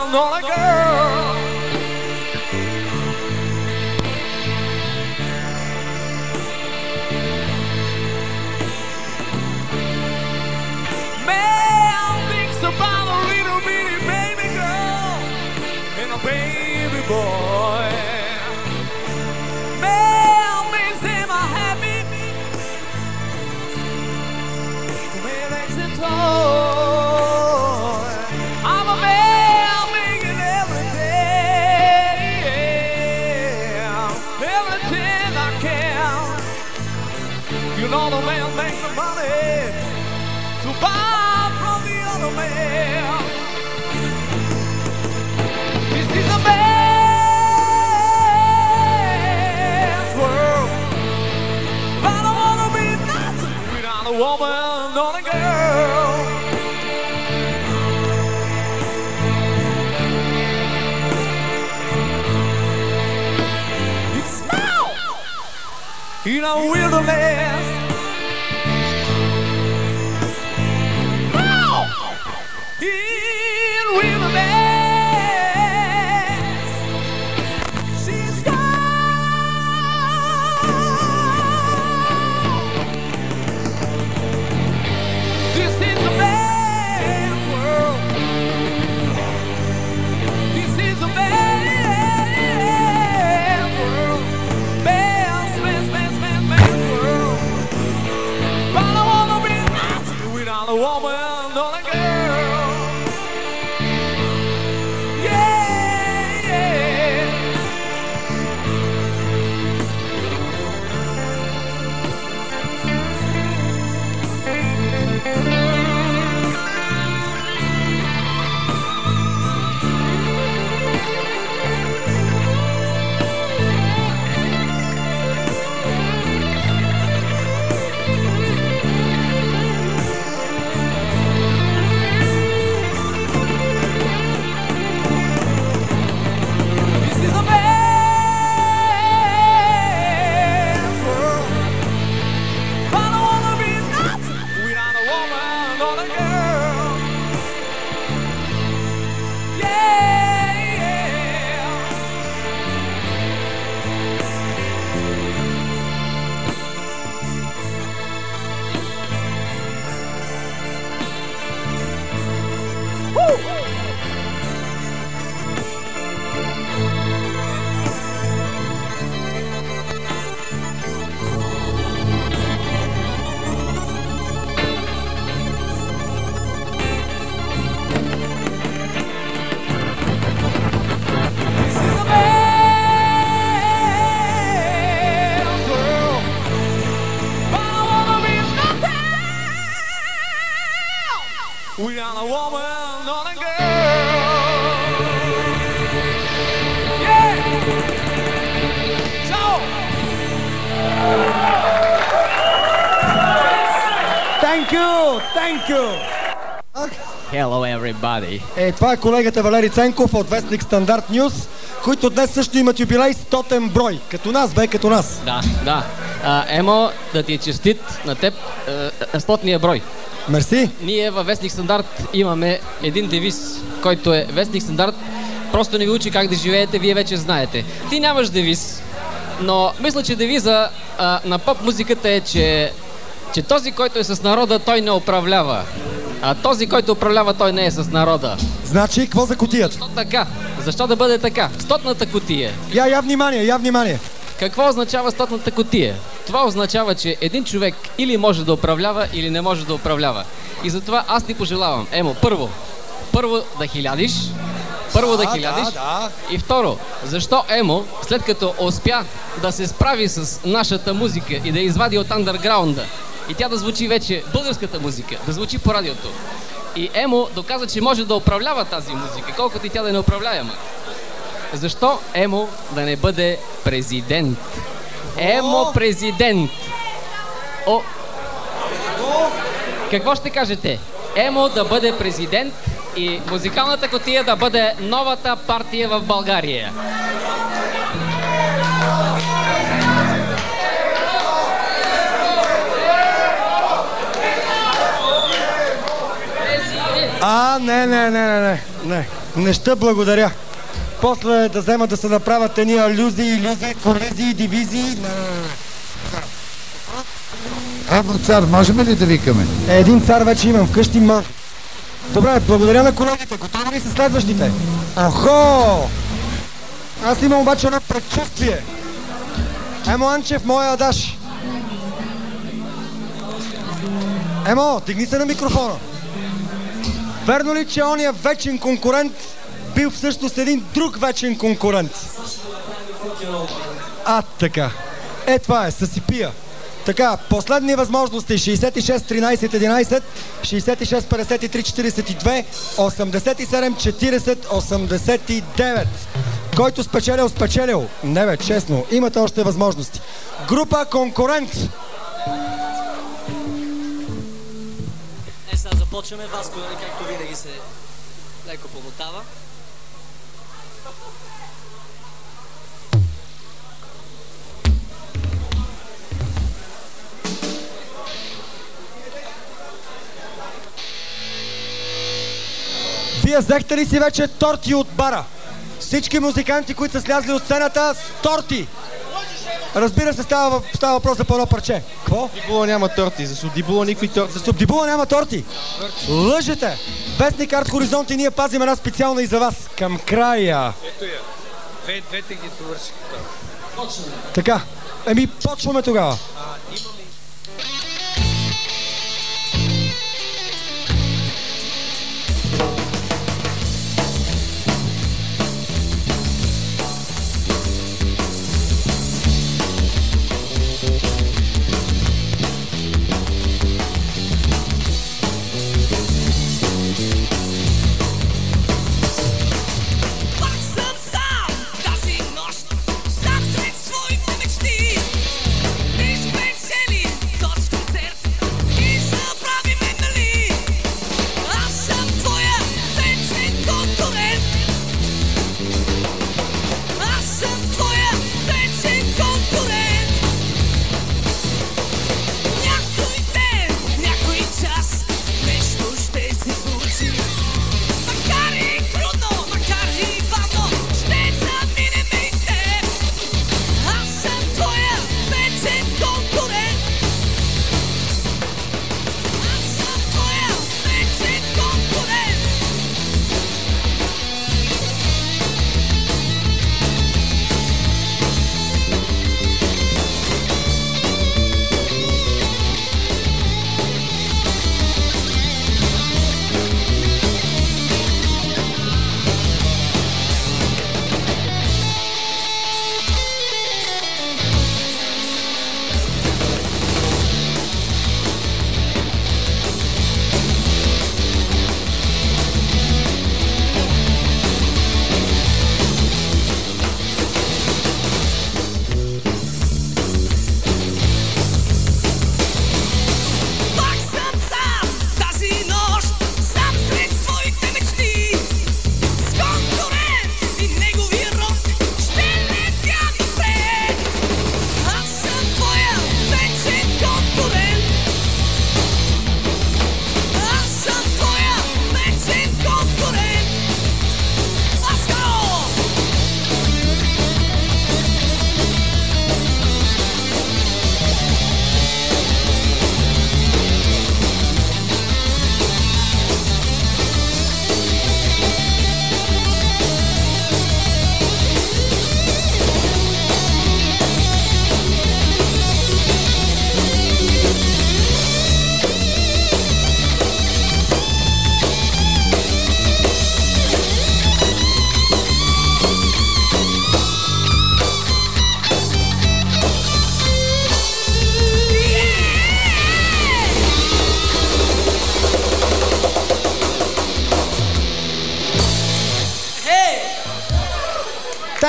In a wilderness.
Everybody.
Е, това е колегата Валери Ценков от Вестник Стандарт Нюз, които днес също имат юбилей 100 брой. Като нас, бе, като нас.
Да, да. А, Емо, да ти е честит на теб е, стотния брой.
Мерси.
Ние във Вестник Стандарт имаме един девиз, който е Вестник Стандарт. Просто не ви учи как да живеете, вие вече знаете. Ти нямаш девиз, но мисля, че девиза а, на поп музиката е, че, че този, който е с народа, той не управлява. А този, който управлява, той не е с народа.
Значи, какво за кутията?
Защо така? Защо да бъде така? Стотната кутия.
Я, я внимание, я внимание.
Какво означава стотната котия? Това означава, че един човек или може да управлява, или не може да управлява. И затова аз ти пожелавам, Емо, първо, първо да хилядиш, първо да,
Да,
хилядиш.
да, да.
И второ, защо Емо, след като успя да се справи с нашата музика и да извади от андерграунда, и тя да звучи вече българската музика, да звучи по радиото. И Емо доказа, че може да управлява тази музика, колкото и тя да е неуправляема. Защо Емо да не бъде президент? Емо президент! О! Какво ще кажете? Емо да бъде президент и музикалната котия да бъде новата партия в България.
А, не, не, не, не, не, не. Не ще благодаря. После да вземат да се направят едни алюзии, иллюзии, колизии, дивизии.
Аво цар, можем ли да викаме?
Е, един цар вече имам вкъщи, ма. Добре, благодаря на колегите. Готови ли са следващите? Охо! Аз имам обаче едно предчувствие. Емо Анчев, моя адаш. Емо, дигни се на микрофона. Верно ли, че ония вечен конкурент бил всъщност един друг вечен конкурент? А, така. Е, това е, съсипия. Така, последни възможности 66 13 11, 66 53 42, 87 40 89. Който спечелил, спечелил. Не бе, честно, имате още възможности. Група конкурент.
Започваме. Васко, нали, както винаги се леко помотава.
Вие взехте ли си вече торти от бара? Всички музиканти, които са слязли от сцената, с торти! Разбира се, става, става въпрос за едно парче. Какво?
Дибула няма торти, за Судибула никакви торти.
За Субдибула няма торти. Лъжете! Вестник Арт Хоризонт и ние пазим една специална и за вас. Към края.
Ето я. Две, двете ги довърших.
Така. Еми, почваме тогава.
Пак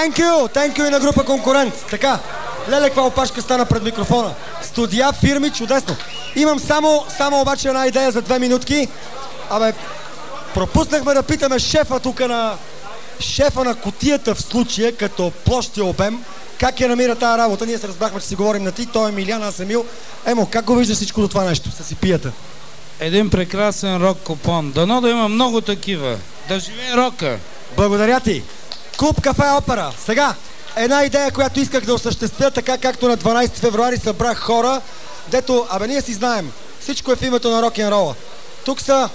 Thank you! Thank you и на група конкурент. Така, леле, каква опашка стана пред микрофона. Студия, фирми, чудесно. Имам само, само обаче една идея за две минутки. Абе, пропуснахме да питаме шефа тук на... Шефа на котията в случая, като площ и обем, как я намира тази работа. Ние се разбрахме, че си говорим на ти. Той е Милян, аз съм Мил. Емо, как го виждаш всичко това нещо с сипията?
Един прекрасен рок купон. Дано да има много такива. Да живее рока.
Благодаря ти. Клуб Кафе Опера. Сега, една идея, която исках да осъществя, така както на 12 февруари събрах хора, дето, абе ние си знаем, всичко е в името на рок н рола. Тук са,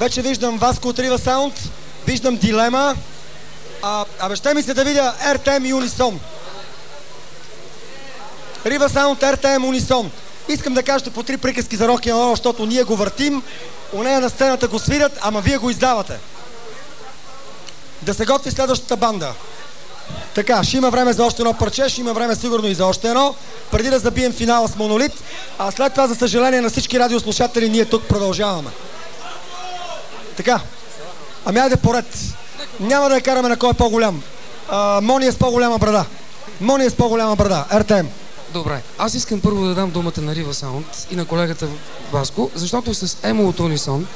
вече виждам Васко от Рива Саунд, виждам Дилема, а, абе ще ми се да видя RTM и Унисон. Рива Саунд, RTM, Унисон. Искам да кажете по три приказки за рок н защото ние го въртим, у нея на сцената го свирят, ама вие го издавате да се готви следващата банда. Така, ще има време за още едно парче, ще има време сигурно и за още едно, преди да забием финала с Монолит, а след това, за съжаление на всички радиослушатели, ние тук продължаваме. Така, ами айде поред. Няма да я караме на кой е по-голям. Мони е с по-голяма брада. Мони е с по-голяма брада. РТМ.
Добре, аз искам първо да дам думата на Рива Саунд и на колегата Васко, защото с Емо от Унисон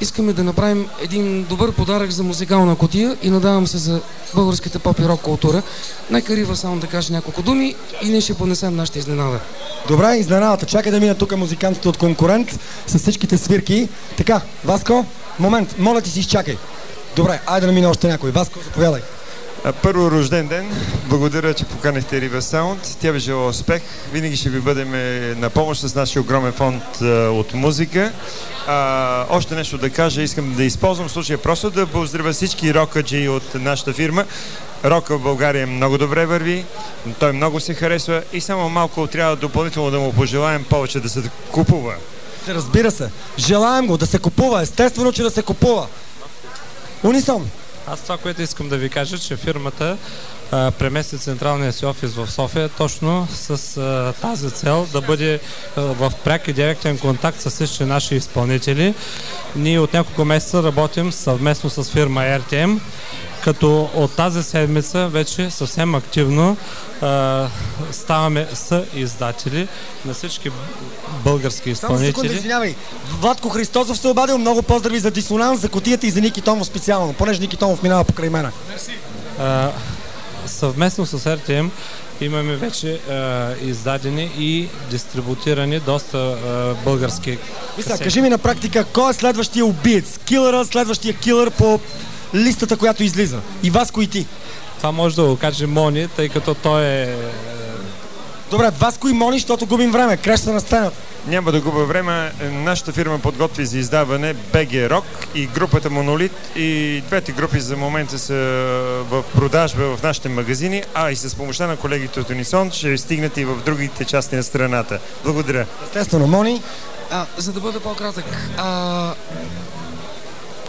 искаме да направим един добър подарък за музикална котия и надавам се за българската поп и рок култура. Нека Рива Саунд да каже няколко думи и ние ще понесем нашата изненада.
Добре, изненадата. Чакай да мина тук музикантите от конкурент с всичките свирки. Така, Васко, момент, моля ти си изчакай. Добре, айде да мина още някой. Васко, заповядай.
Първо рожден ден. Благодаря, че поканихте River Sound. Тя ви желая успех. Винаги ще ви бъдем е, на помощ с нашия огромен фонд а, от музика. А, още нещо да кажа. Искам да използвам случая просто да поздравя всички рокаджи от нашата фирма. Рока в България много добре върви, той много се харесва и само малко трябва допълнително да му пожелаем повече да се купува.
Разбира се. Желаем го да се купува. Естествено, че да се купува. Унисон.
Аз това, което искам да ви кажа, че фирмата а, премести централния си офис в София точно с а, тази цел да бъде а, в пряк и директен контакт с всички наши изпълнители. Ние от няколко месеца работим съвместно с фирма RTM, като от тази седмица вече съвсем активно а, ставаме съиздатели на всички български
Само секунда,
изпълнители.
извинявай. Владко Христосов се обадил. Много поздрави за Дисонанс, за котията и за Ники Томов специално, понеже Ники Томов минава покрай мене.
А, съвместно с RTM имаме вече а, издадени и дистрибутирани доста а, български
Мисля, кажи ми на практика, кой е следващия убиец? Килъра, следващия килър по листата, която излиза. И Васко и ти.
Това може да го каже Мони, тъй като той е...
Добре, Васко и Мони, защото губим време. Креща на сцената.
Няма да губя време. Нашата фирма подготви за издаване BG Rock и групата Монолит. И двете групи за момента са в продажба в нашите магазини, а и с помощта на колегите от Унисон ще стигнат и в другите части на страната. Благодаря.
Естествено, Мони.
А, за да бъда по-кратък, а,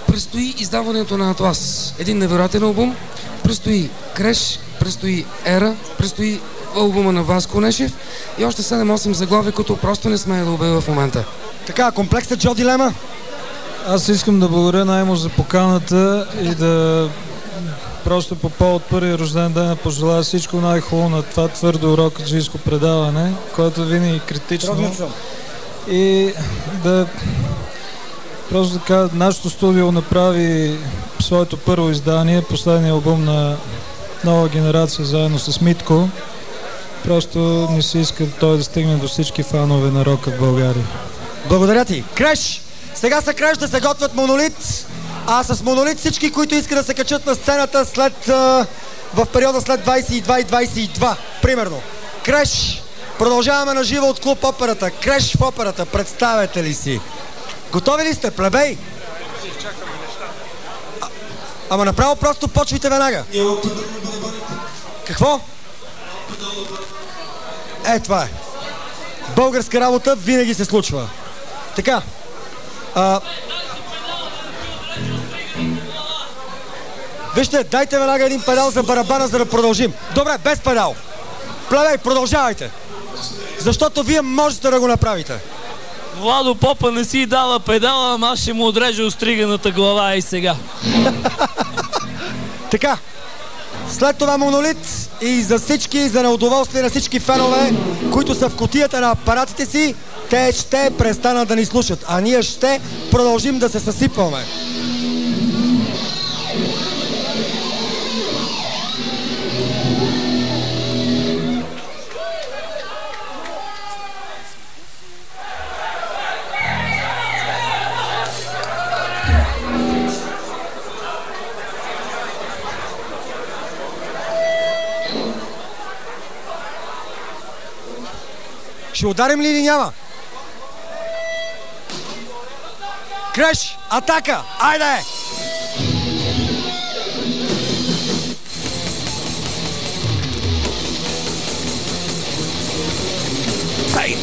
предстои издаването на Атлас. Един невероятен албум. Предстои Креш, предстои Ера, предстои албума на Васко Нешев и още 7-8 заглавия, които просто не сме да обявя в момента.
Така, комплексът Джо Дилема.
Аз искам да благодаря на Емо за поканата и да просто по повод първи рожден ден пожелая всичко най-хубаво на това твърдо рокаджийско предаване, което винаги е критично.
Трогнат съм.
И да просто така, нашето студио направи своето първо издание, последния албум на нова генерация заедно с Митко. Просто не се иска той да стигне до всички фанове на рока в България.
Благодаря ти. Креш! Сега са Креш да се готвят Монолит. А с Монолит всички, които искат да се качат на сцената след, в периода след 22 и 22, примерно. Креш! Продължаваме на живо от клуб операта. Креш в операта. Представете ли си? Готови ли сте, плебей? Ама направо просто почвайте веднага. Какво? Е, това е. Българска работа винаги се случва. Така. А... Вижте, дайте веднага един педал за барабана, за да продължим. Добре, без педал. Плевей, продължавайте. Защото вие можете да го направите.
Владо Попа не си дала педала, ама аз ще му отрежа остриганата глава и сега. (laughs)
Така. След това монолит и за всички, за неудоволствие на всички фенове, които са в котията на апаратите си, те ще престанат да ни слушат, а ние ще продължим да се съсипваме. Ще ударим ли или няма? Креш! Атака! Айде!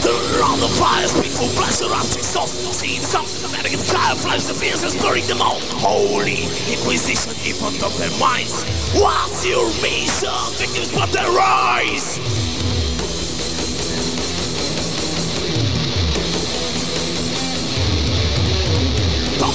The on the fire, speak for up to souls. See something that against fire flames the fears and bury them all. Holy Inquisition in front of their minds. What's your mission? Victims but their rise.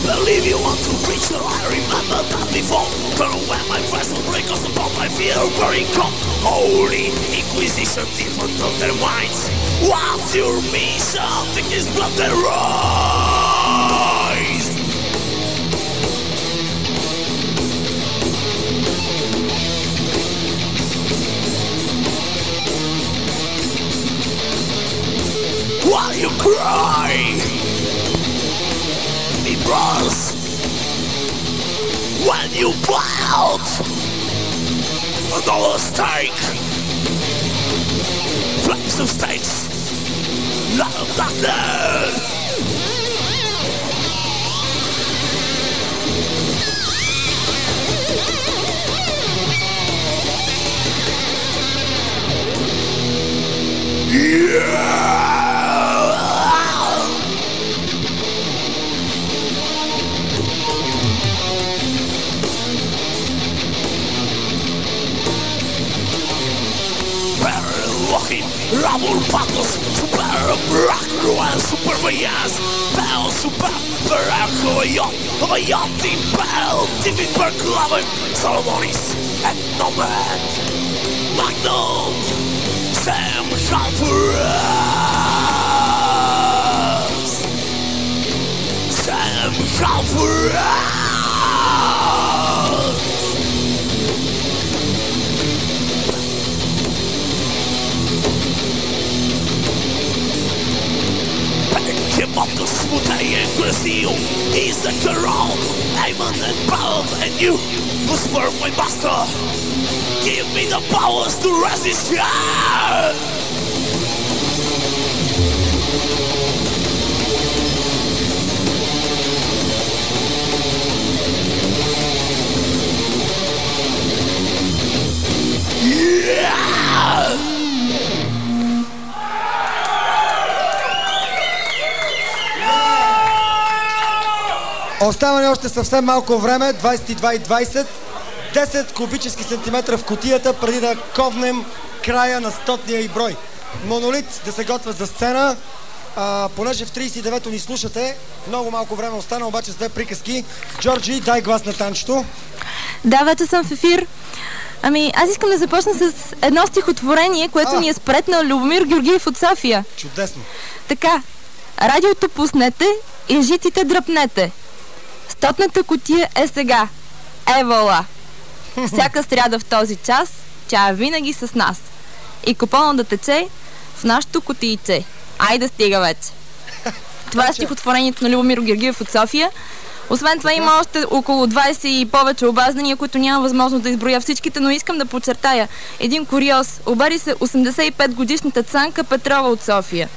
Believe you want to preach the I remember that before Turn when my flesh will break us upon my fear burning come. Holy Inquisition in front of their minds. What's your mission? Think is blood their rise. While you cry when you plant another steak flaps of steaks love darkness Yeah! Loki, Raoul Patos, Super Black Ruan, Super Vias, Bell Super Vergoyon, Vajanti, Bel, David Berglaven, Salomonis, en Nomad, Magnum, Sam Galfras, Sam Galfras. Up the and Brazil. He's the Quran, Ayman and Baum, and you was for my master. Give me the powers to resist you. Yeah!
Остава ни още съвсем малко време, 22 и 20. 10 кубически сантиметра в котията, преди да ковнем края на стотния и брой. Монолит да се готвят за сцена. А, понеже в 39-то ни слушате, много малко време остана, обаче с две приказки. Джорджи, дай глас на танчето.
Да, вече съм в ефир. Ами, аз искам да започна с едно стихотворение, което
А.
ни е спретнал Любомир Георгиев от София.
Чудесно.
Така, радиото пуснете и жиците дръпнете. Стотната котия е сега. Евала. (laughs) Всяка сряда в този час, тя е винаги с нас. И купона да тече в нашото котийче. Айде стига вече. (laughs) Това е стихотворението на Любомир Георгиев от София. Освен това има още около 20 и повече обаждания, които няма възможност да изброя всичките, но искам да подчертая един куриоз. Обади се 85 годишната Цанка Петрова от София.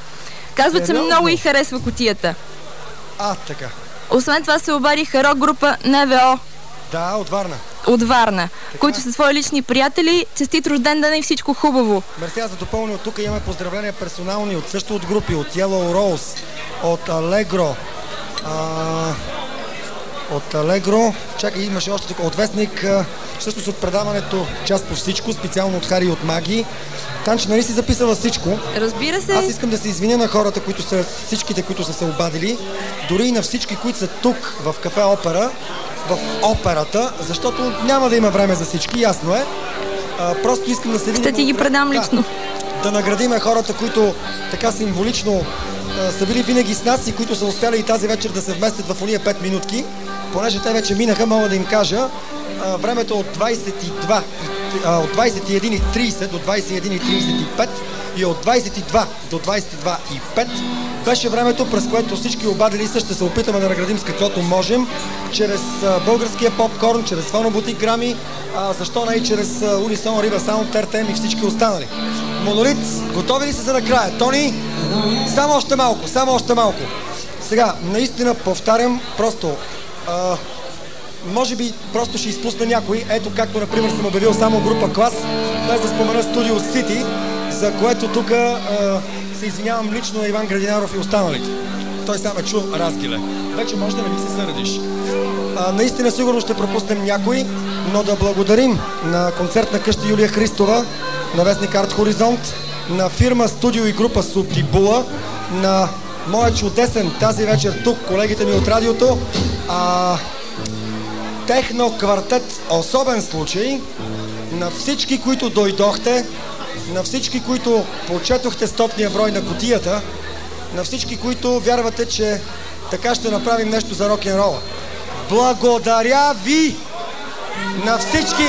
Казва, че много и харесва котията.
А, така.
Освен това се обадиха рок група НВО
Да, от Варна.
от Варна, които са свои лични приятели. Честит рожден ден и всичко хубаво.
Мерси, аз да допълня от тук имаме поздравления персонални от също от групи, от Yellow Rose, от Allegro, а, от Allegro, чакай, имаше още тук, от Вестник, всъщност от предаването Част по всичко, специално от Хари и от Маги. Танче, нали си записала всичко?
Разбира се.
Аз искам да се извиня на хората, които са, всичките, които са се обадили, дори и на всички, които са тук в кафе Опера, в операта, защото няма да има време за всички, ясно е. А, просто искам да се видим...
Ще ти ги предам лично.
Да наградиме хората, които така символично а, са били винаги с нас и които са успяли и тази вечер да се вместят в уния 5 минутки. Понеже те вече минаха, мога да им кажа, а, времето от 22, а, от 21.30 до 21.35 и от 22 до 22.05 беше времето, през което всички обадили се ще се опитаме да наградим с каквото можем, чрез а, българския попкорн, чрез фонобутик грами, а, защо не и чрез Унисон, Риба Саунд, ТРТМ и всички останали. Монолит, готови ли са за накрая? Тони, само още малко, само още малко. Сега, наистина повтарям, просто а, може би просто ще изпусна някой. Ето както, например, съм обявил само група клас, без да спомена Студио Сити, за което тук се извинявам лично на Иван Градинаров и останалите. Той сам е чул разгиле. Вече може да не ми се сърдиш. А, наистина сигурно ще пропуснем някой, но да благодарим на концертна къща Юлия Христова, на вестник Арт Хоризонт, на фирма Студио и група Субтибула, на моя чудесен тази вечер тук, колегите ми от радиото, а, техно квартет особен случай, на всички, които дойдохте, на всички, които почетохте стотния брой на котията, на всички, които вярвате, че така ще направим нещо за рок-н-рола. Благодаря ви на всички!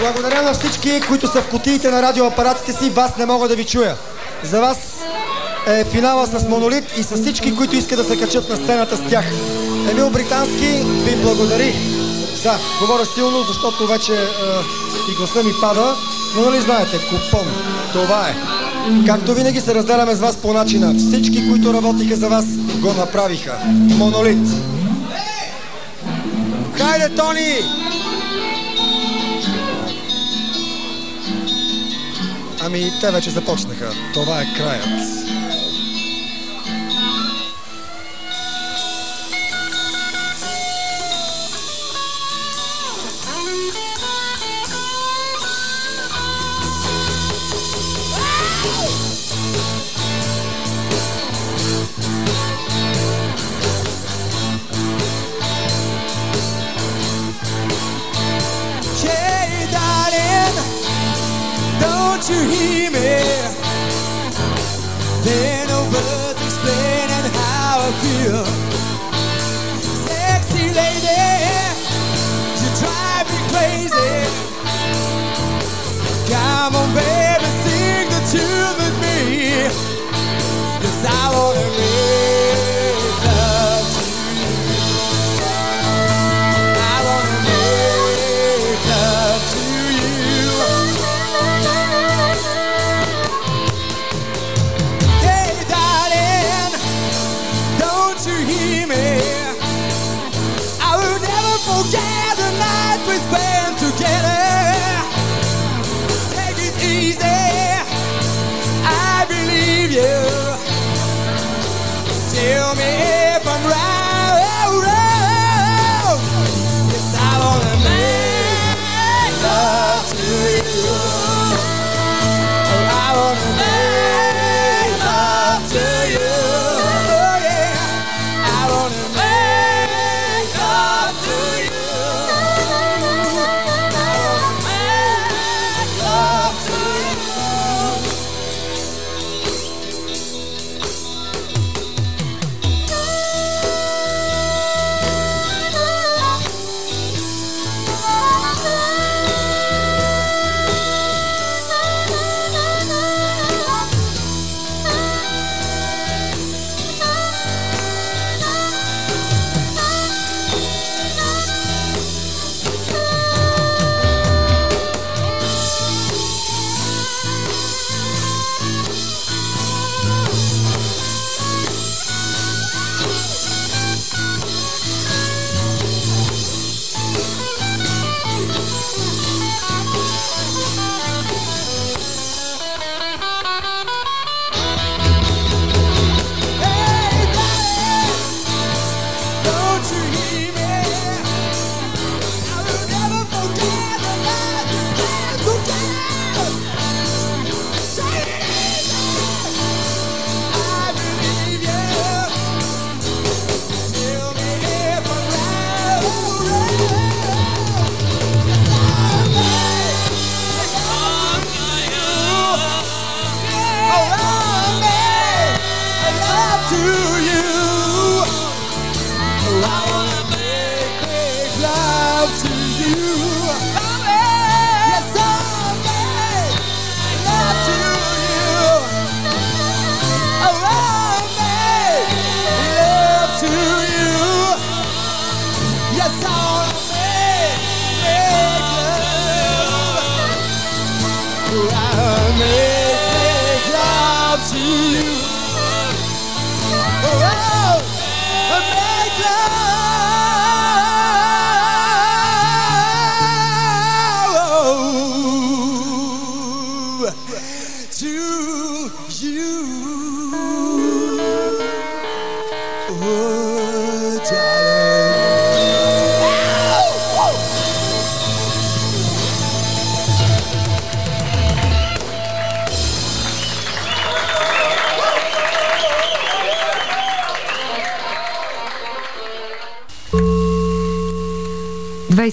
Благодаря на всички, които са в кутиите на радиоапаратите си. Вас не мога да ви чуя. За вас е финала с Монолит и с всички, които искат да се качат на сцената с тях. Емил Британски ви благодари. Да, говоря силно, защото вече е, и гласа ми пада, но нали знаете, купон, това е. Както винаги се разделяме с вас по начина. Всички, които работиха за вас, го направиха. Монолит. Хайде, Тони! Ами, те вече започнаха. Това е краят.
Don't you hear me? There no words explaining how I feel. Sexy lady, you drive me crazy. Come on, baby,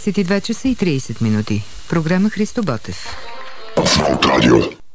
22 часа и 30 минути. Програма Христо Ботев.
Радио.